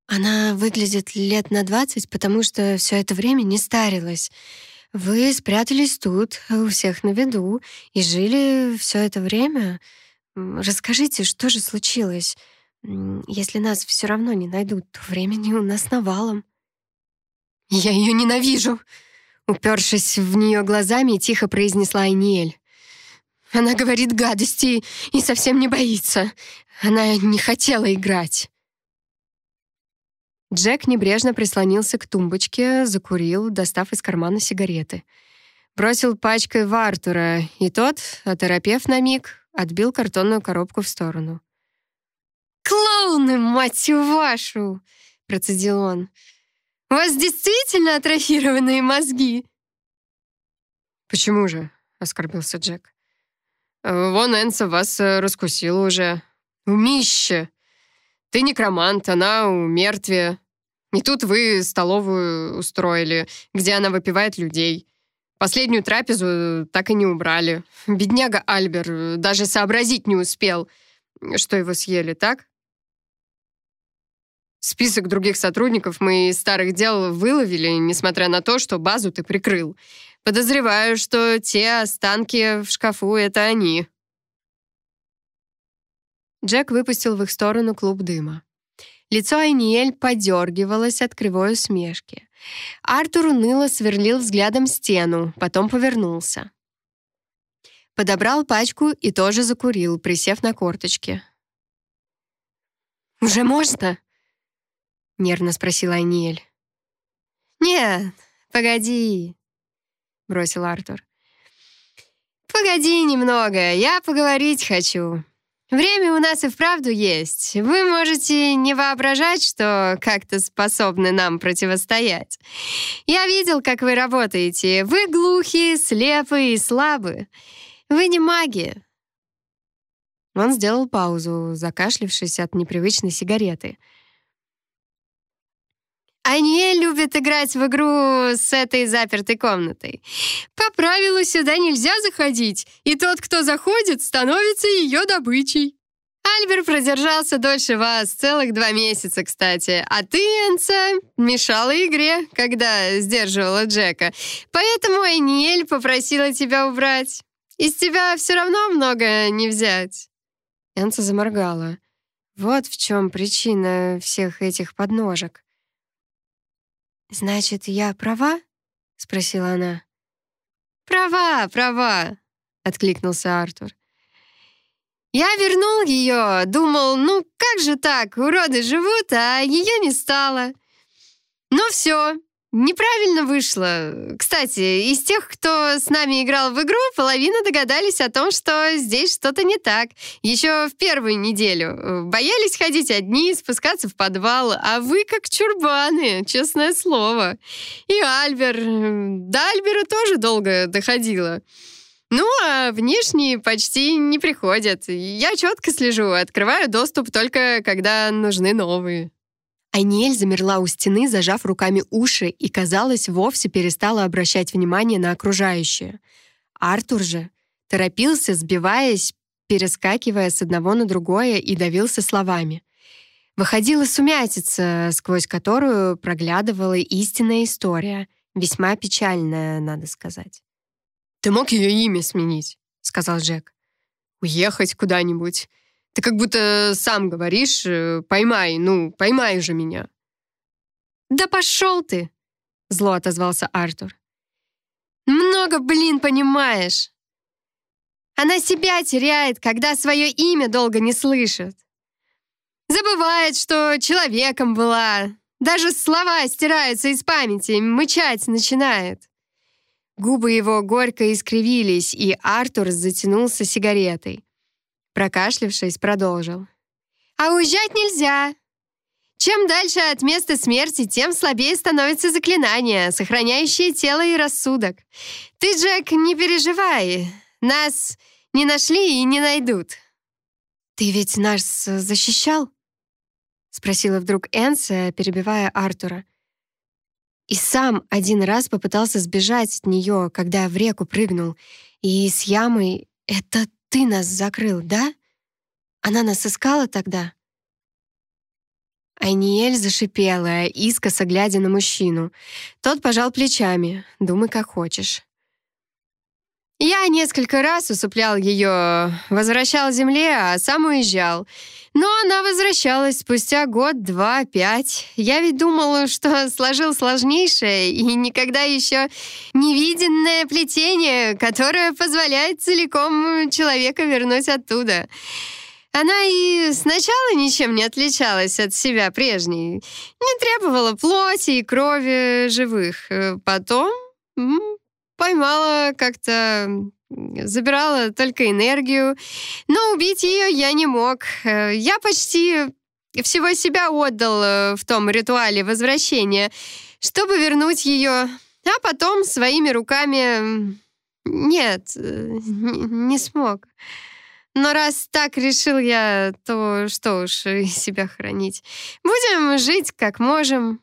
Она выглядит лет на двадцать, потому что все это время не старилась. Вы спрятались тут, у всех на виду, и жили все это время. Расскажите, что же случилось? Если нас все равно не найдут, то времени у нас навалом. Я ее ненавижу, упершись в нее глазами, тихо произнесла Айниэль. Она говорит гадости и совсем не боится. Она не хотела играть. Джек небрежно прислонился к тумбочке, закурил, достав из кармана сигареты. Бросил пачкой в Артура, и тот, оторопев на миг, отбил картонную коробку в сторону. «Клоуны, мать вашу!» — процедил он. «У вас действительно атрофированные мозги?» «Почему же?» — оскорбился Джек. «Вон Энса вас э, раскусила уже. Умище! Ты некромант, она у мертвия. И тут вы столовую устроили, где она выпивает людей. Последнюю трапезу так и не убрали. Бедняга Альбер даже сообразить не успел, что его съели, так? Список других сотрудников мы из старых дел выловили, несмотря на то, что базу ты прикрыл. Подозреваю, что те останки в шкафу — это они. Джек выпустил в их сторону клуб дыма. Лицо Айниэль подергивалось от кривой усмешки. Артур уныло сверлил взглядом стену, потом повернулся. Подобрал пачку и тоже закурил, присев на корточки. «Уже можно?» — нервно спросила Айниэль. «Нет, погоди», — бросил Артур. «Погоди немного, я поговорить хочу». Время у нас и вправду есть. Вы можете не воображать, что как-то способны нам противостоять. Я видел, как вы работаете. Вы глухие, слепые и слабы. Вы не маги. Он сделал паузу, закашлившись от непривычной сигареты. Они любят играть в игру с этой запертой комнатой. По правилу сюда нельзя заходить, и тот, кто заходит, становится ее добычей. Альбер продержался дольше вас, целых два месяца, кстати. А ты, Энца, мешала игре, когда сдерживала Джека. Поэтому Эниэль попросила тебя убрать. Из тебя все равно много не взять. Энца заморгала. Вот в чем причина всех этих подножек. «Значит, я права?» — спросила она. «Права, права», — откликнулся Артур. «Я вернул ее, думал, ну как же так, уроды живут, а ее не стало. Ну все, Неправильно вышло. Кстати, из тех, кто с нами играл в игру, половина догадались о том, что здесь что-то не так. Еще в первую неделю. Боялись ходить одни, спускаться в подвал, а вы как чурбаны, честное слово. И Альбер. До Альбера тоже долго доходило. Ну, а внешние почти не приходят. Я четко слежу, открываю доступ только когда нужны новые. Айниэль замерла у стены, зажав руками уши, и, казалось, вовсе перестала обращать внимание на окружающее. Артур же торопился, сбиваясь, перескакивая с одного на другое и давился словами. Выходила сумятица, сквозь которую проглядывала истинная история, весьма печальная, надо сказать. «Ты мог ее имя сменить», — сказал Джек. «Уехать куда-нибудь. Ты как будто сам говоришь, э, поймай, ну, поймай уже меня. Да пошел ты, зло отозвался Артур. Много, блин, понимаешь. Она себя теряет, когда свое имя долго не слышит. Забывает, что человеком была. Даже слова стираются из памяти, мычать начинает. Губы его горько искривились, и Артур затянулся сигаретой. Прокашлявшись, продолжил. «А уезжать нельзя. Чем дальше от места смерти, тем слабее становится заклинание, сохраняющее тело и рассудок. Ты, Джек, не переживай. Нас не нашли и не найдут». «Ты ведь нас защищал?» — спросила вдруг Энса, перебивая Артура. И сам один раз попытался сбежать от нее, когда в реку прыгнул. И с ямой это ты нас закрыл, да? Она нас искала тогда?» Айниэль зашипела, искоса глядя на мужчину. Тот пожал плечами. «Думай, как хочешь». Я несколько раз усыплял ее, возвращал земле, а сам уезжал. Но она возвращалась спустя год, два, пять. Я ведь думала, что сложил сложнейшее и никогда еще невиденное плетение, которое позволяет целиком человека вернуть оттуда. Она и сначала ничем не отличалась от себя прежней. Не требовала плоти и крови живых. Потом поймала как-то забирала только энергию, но убить ее я не мог. Э, я почти всего себя отдал э, в том ритуале возвращения, чтобы вернуть ее, а потом своими руками... Нет, э, не смог. Но раз так решил я, то что уж себя хранить. Будем жить как можем.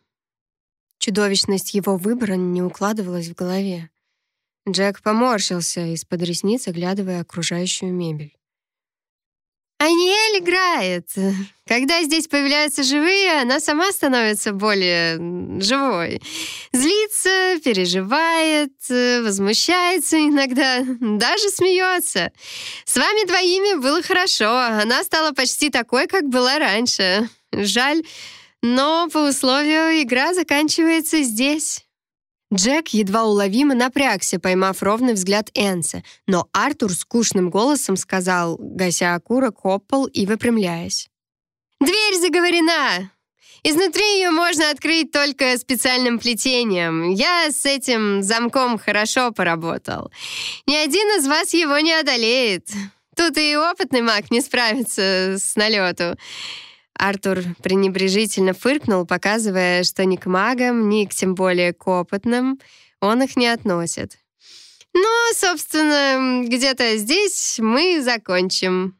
Чудовищность его выбора не укладывалась в голове. Джек поморщился из-под ресниц, оглядывая окружающую мебель. Аниэль играет. Когда здесь появляются живые, она сама становится более живой. Злится, переживает, возмущается иногда, даже смеется. С вами двоими было хорошо. Она стала почти такой, как была раньше. Жаль, но по условию игра заканчивается здесь. Джек едва уловимо напрягся, поймав ровный взгляд Энса, но Артур скучным голосом сказал, гася окурок об и выпрямляясь. «Дверь заговорена! Изнутри ее можно открыть только специальным плетением. Я с этим замком хорошо поработал. Ни один из вас его не одолеет. Тут и опытный маг не справится с налету. Артур пренебрежительно фыркнул, показывая, что ни к магам, ни к тем более к опытным он их не относит. «Ну, собственно, где-то здесь мы закончим.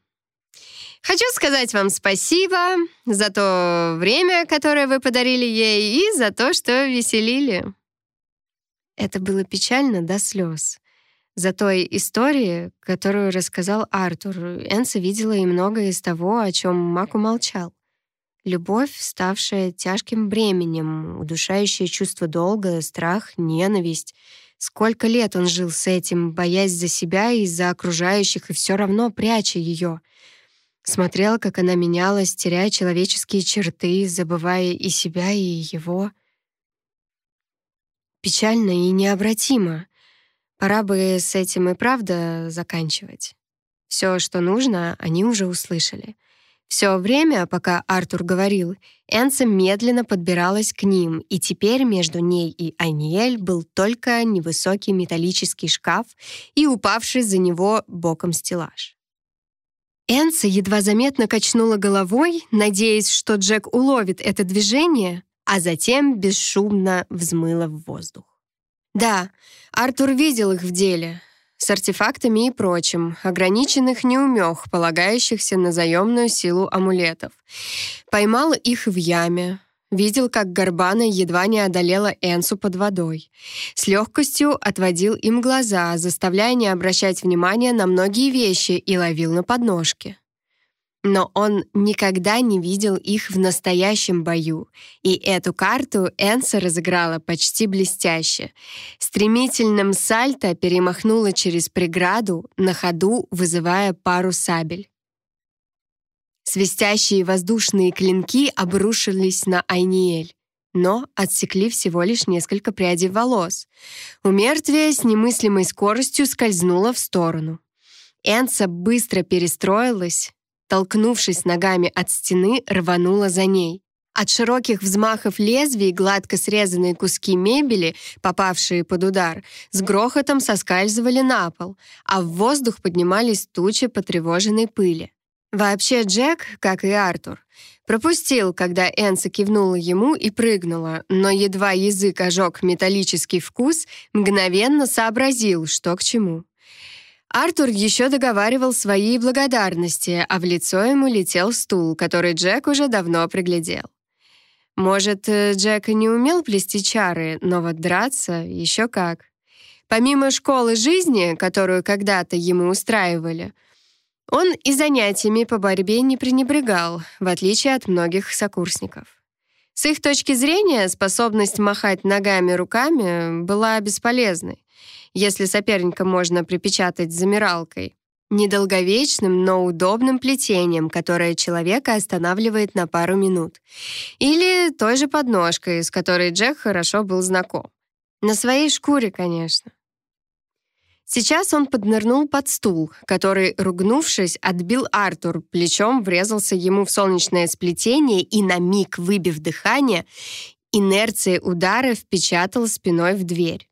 Хочу сказать вам спасибо за то время, которое вы подарили ей, и за то, что веселили». Это было печально до слез. За той истории, которую рассказал Артур, Энса видела и многое из того, о чем Мак умолчал. Любовь, ставшая тяжким бременем, удушающее чувство долга, страх, ненависть. Сколько лет он жил с этим, боясь за себя и за окружающих, и все равно пряча ее. Смотрел, как она менялась, теряя человеческие черты, забывая и себя, и его. Печально и необратимо. Пора бы с этим и правда заканчивать. Все, что нужно, они уже услышали — Все время, пока Артур говорил, Энса медленно подбиралась к ним, и теперь между ней и Айниэль был только невысокий металлический шкаф и упавший за него боком стеллаж. Энса едва заметно качнула головой, надеясь, что Джек уловит это движение, а затем бесшумно взмыла в воздух. Да, Артур видел их в деле — с артефактами и прочим, ограниченных неумех, полагающихся на заемную силу амулетов. Поймал их в яме, видел, как Горбана едва не одолела Энсу под водой. С легкостью отводил им глаза, заставляя не обращать внимания на многие вещи и ловил на подножке но он никогда не видел их в настоящем бою, и эту карту Энса разыграла почти блестяще. Стремительным сальто перемахнула через преграду, на ходу вызывая пару сабель. Свистящие воздушные клинки обрушились на Айниэль, но отсекли всего лишь несколько прядей волос. У мертвия с немыслимой скоростью скользнула в сторону. Энса быстро перестроилась, толкнувшись ногами от стены, рванула за ней. От широких взмахов лезвий гладко срезанные куски мебели, попавшие под удар, с грохотом соскальзывали на пол, а в воздух поднимались тучи потревоженной пыли. Вообще Джек, как и Артур, пропустил, когда Энса кивнула ему и прыгнула, но едва язык ожег металлический вкус, мгновенно сообразил, что к чему. Артур еще договаривал свои благодарности, а в лицо ему летел стул, который Джек уже давно приглядел. Может, э, Джек и не умел плести чары, но вот драться еще как. Помимо школы жизни, которую когда-то ему устраивали, он и занятиями по борьбе не пренебрегал, в отличие от многих сокурсников. С их точки зрения, способность махать ногами руками была бесполезной если соперника можно припечатать замиралкой. Недолговечным, но удобным плетением, которое человека останавливает на пару минут. Или той же подножкой, с которой Джек хорошо был знаком. На своей шкуре, конечно. Сейчас он поднырнул под стул, который, ругнувшись, отбил Артур, плечом врезался ему в солнечное сплетение и, на миг выбив дыхание, инерцией удара впечатал спиной в дверь.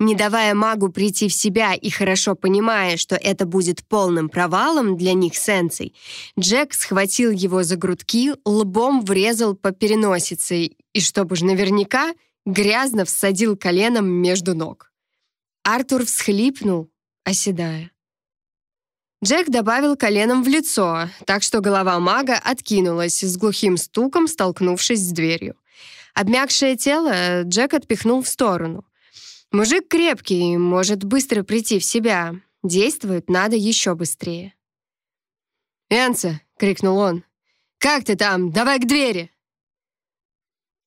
Не давая магу прийти в себя и хорошо понимая, что это будет полным провалом для них с Джек схватил его за грудки, лбом врезал по переносице и, чтобы же наверняка, грязно всадил коленом между ног. Артур всхлипнул, оседая. Джек добавил коленом в лицо, так что голова мага откинулась с глухим стуком, столкнувшись с дверью. Обмякшее тело Джек отпихнул в сторону. Мужик крепкий, может быстро прийти в себя. Действует надо еще быстрее. «Энца!» — крикнул он. «Как ты там? Давай к двери!»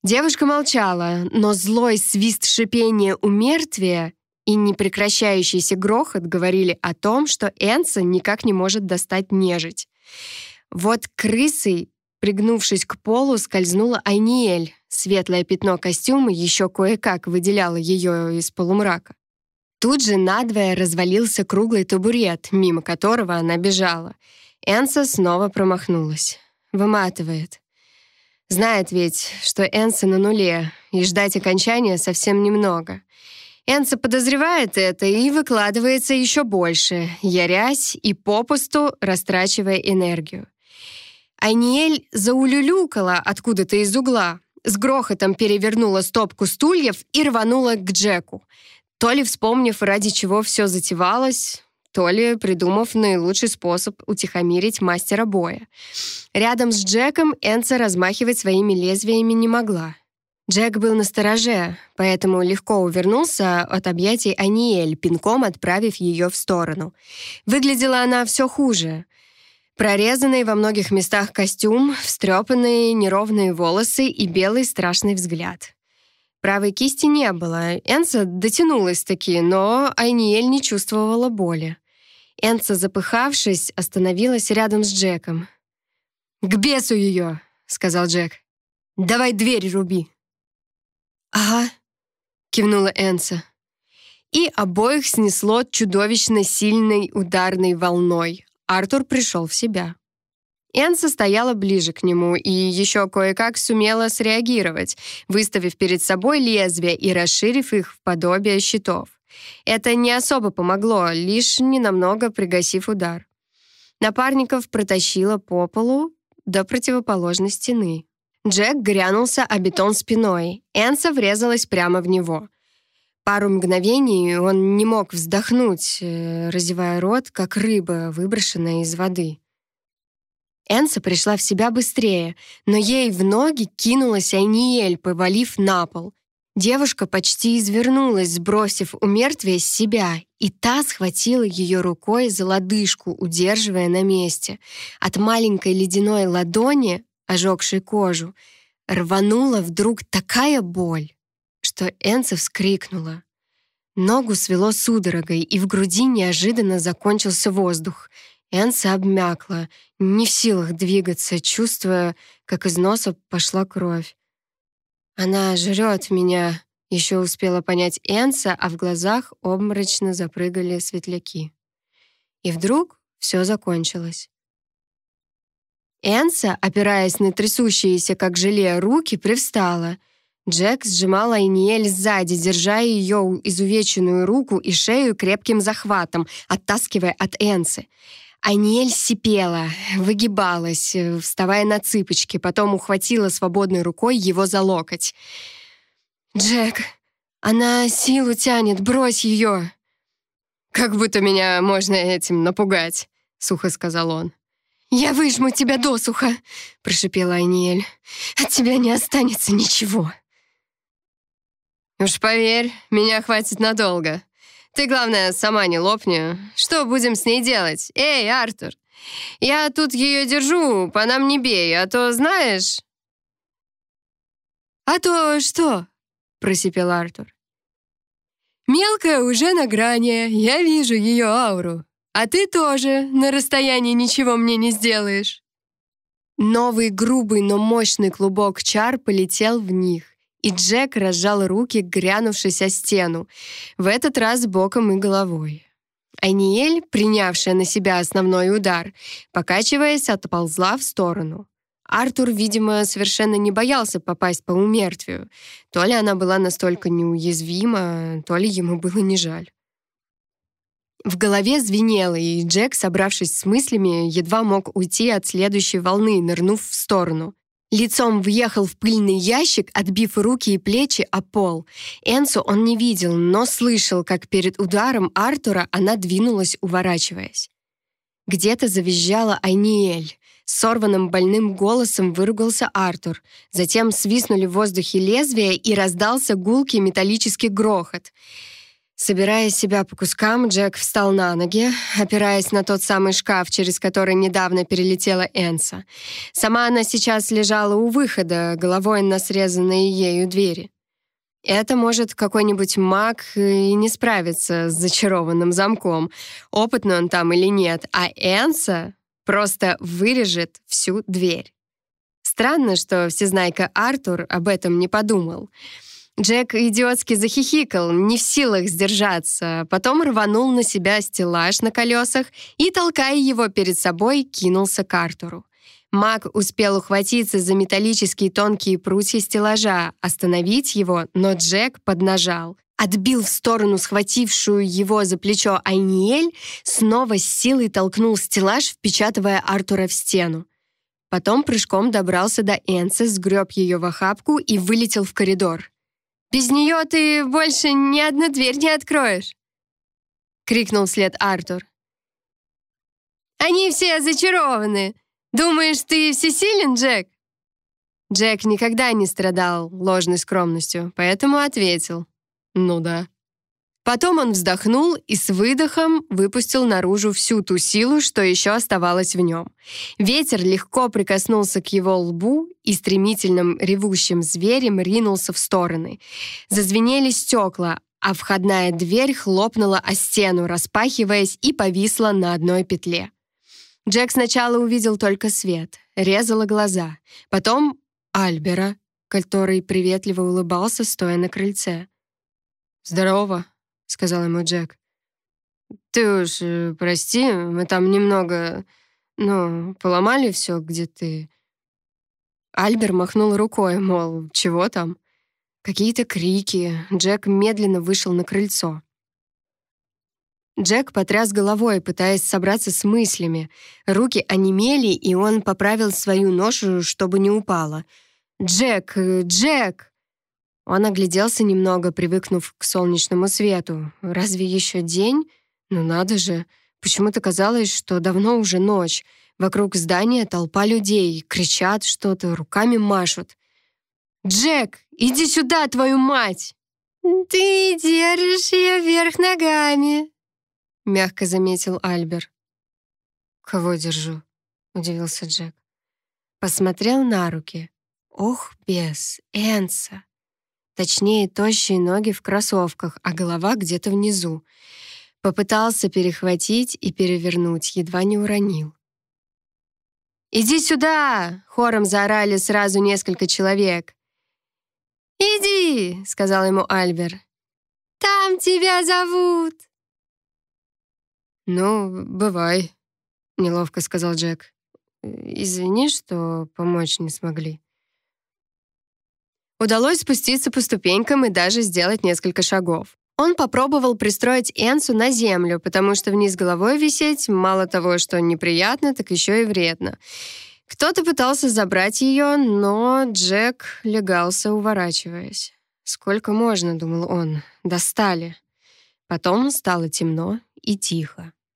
Девушка молчала, но злой свист шипения у мертвия и непрекращающийся грохот говорили о том, что Энса никак не может достать нежить. Вот крысой, пригнувшись к полу, скользнула Айниэль, Светлое пятно костюма еще кое-как выделяло ее из полумрака. Тут же надвое развалился круглый табурет, мимо которого она бежала. Энса снова промахнулась. Выматывает. Знает ведь, что Энса на нуле, и ждать окончания совсем немного. Энса подозревает это и выкладывается еще больше, ярясь и попусту растрачивая энергию. Айниэль заулюлюкала откуда-то из угла, с грохотом перевернула стопку стульев и рванула к Джеку. То ли вспомнив, ради чего все затевалось, то ли придумав наилучший способ утихомирить мастера боя. Рядом с Джеком Энца размахивать своими лезвиями не могла. Джек был на стороже, поэтому легко увернулся от объятий Аниэль, пинком отправив ее в сторону. Выглядела она все хуже — Прорезанный во многих местах костюм, встрепанные неровные волосы и белый страшный взгляд. Правой кисти не было. Энса дотянулась таки, но Айниэль не чувствовала боли. Энса, запыхавшись, остановилась рядом с Джеком. «К бесу ее!» — сказал Джек. «Давай дверь руби!» «Ага», — кивнула Энса. И обоих снесло чудовищно сильной ударной волной. Артур пришел в себя. Энса стояла ближе к нему и еще кое-как сумела среагировать, выставив перед собой лезвия и расширив их в подобие щитов. Это не особо помогло, лишь ненамного пригасив удар. Напарников протащило по полу до противоположной стены. Джек грянулся о бетон спиной. Энса врезалась прямо в него. Пару мгновений он не мог вздохнуть, э, разевая рот, как рыба, выброшенная из воды. Энса пришла в себя быстрее, но ей в ноги кинулась Айниэль, повалив на пол. Девушка почти извернулась, сбросив у мертвия с себя, и та схватила ее рукой за лодыжку, удерживая на месте. От маленькой ледяной ладони, ожегшей кожу, рванула вдруг такая боль, что Энса вскрикнула. Ногу свело судорогой, и в груди неожиданно закончился воздух. Энса обмякла, не в силах двигаться, чувствуя, как из носа пошла кровь. «Она жрет меня», — еще успела понять Энса, а в глазах обморочно запрыгали светляки. И вдруг все закончилось. Энса, опираясь на трясущиеся, как желе, руки, привстала. Джек сжимал Айниэль сзади, держа ее изувеченную руку и шею крепким захватом, оттаскивая от Энсы. Аниэль сипела, выгибалась, э, вставая на цыпочки, потом ухватила свободной рукой его за локоть. «Джек, она силу тянет, брось ее!» «Как будто меня можно этим напугать», — сухо сказал он. «Я выжму тебя досуха», — прошипела Аниэль. «От тебя не останется ничего». «Уж поверь, меня хватит надолго», ты, главное, сама не лопни. Что будем с ней делать? Эй, Артур, я тут ее держу, по нам не бей, а то знаешь...» «А то что?» — просипел Артур. «Мелкая уже на грани, я вижу ее ауру. А ты тоже на расстоянии ничего мне не сделаешь». Новый грубый, но мощный клубок чар полетел в них и Джек разжал руки, грянувшись о стену, в этот раз боком и головой. Айниель, принявшая на себя основной удар, покачиваясь, отползла в сторону. Артур, видимо, совершенно не боялся попасть по умертвию. То ли она была настолько неуязвима, то ли ему было не жаль. В голове звенело, и Джек, собравшись с мыслями, едва мог уйти от следующей волны, нырнув в сторону. Лицом въехал в пыльный ящик, отбив руки и плечи о пол. Энсу он не видел, но слышал, как перед ударом Артура она двинулась, уворачиваясь. Где-то завизжала Айниэль. Сорванным больным голосом выругался Артур. Затем свистнули в воздухе лезвия и раздался гулкий металлический грохот — Собирая себя по кускам, Джек встал на ноги, опираясь на тот самый шкаф, через который недавно перелетела Энса. Сама она сейчас лежала у выхода, головой на срезанной ею двери. Это может какой-нибудь маг и не справиться с зачарованным замком, опытный он там или нет, а Энса просто вырежет всю дверь. Странно, что всезнайка Артур об этом не подумал — Джек идиотски захихикал, не в силах сдержаться, потом рванул на себя стеллаж на колесах и, толкая его перед собой, кинулся к Артуру. Маг успел ухватиться за металлические тонкие прутья стеллажа, остановить его, но Джек поднажал. Отбил в сторону схватившую его за плечо Айниэль, снова с силой толкнул стеллаж, впечатывая Артура в стену. Потом прыжком добрался до Энса, сгреб ее в охапку и вылетел в коридор. Без нее ты больше ни одну дверь не откроешь!» — крикнул вслед Артур. «Они все зачарованы! Думаешь, ты всесилен, Джек?» Джек никогда не страдал ложной скромностью, поэтому ответил «Ну да». Потом он вздохнул и с выдохом выпустил наружу всю ту силу, что еще оставалось в нем. Ветер легко прикоснулся к его лбу и стремительным ревущим зверем ринулся в стороны. Зазвенели стекла, а входная дверь хлопнула о стену, распахиваясь и повисла на одной петле. Джек сначала увидел только свет, резала глаза, потом Альбера, который приветливо улыбался, стоя на крыльце. «Здорово», — сказал ему Джек. «Ты уж э, прости, мы там немного Ну, поломали все, где ты...» Альбер махнул рукой, мол, чего там? Какие-то крики. Джек медленно вышел на крыльцо. Джек потряс головой, пытаясь собраться с мыслями. Руки онемели, и он поправил свою ношу, чтобы не упала. «Джек! Джек!» Он огляделся немного, привыкнув к солнечному свету. «Разве еще день? Ну надо же! Почему-то казалось, что давно уже ночь. Вокруг здания толпа людей, кричат что-то, руками машут. «Джек, иди сюда, твою мать!» «Ты держишь ее вверх ногами», — мягко заметил Альбер. «Кого держу?» — удивился Джек. Посмотрел на руки. Ох, бес, Энса. Точнее, тощие ноги в кроссовках, а голова где-то внизу. Попытался перехватить и перевернуть, едва не уронил. «Иди сюда!» — хором заорали сразу несколько человек. «Иди!» — сказал ему Альбер. «Там тебя зовут!» «Ну, бывай», — неловко сказал Джек. «Извини, что помочь не смогли». Удалось спуститься по ступенькам и даже сделать несколько шагов. Он попробовал пристроить Энсу на землю, потому что вниз головой висеть мало того, что неприятно, так еще и вредно. Кто-то пытался забрать ее, но Джек легался, уворачиваясь. «Сколько можно?» — думал он. «Достали». Потом стало темно и тихо.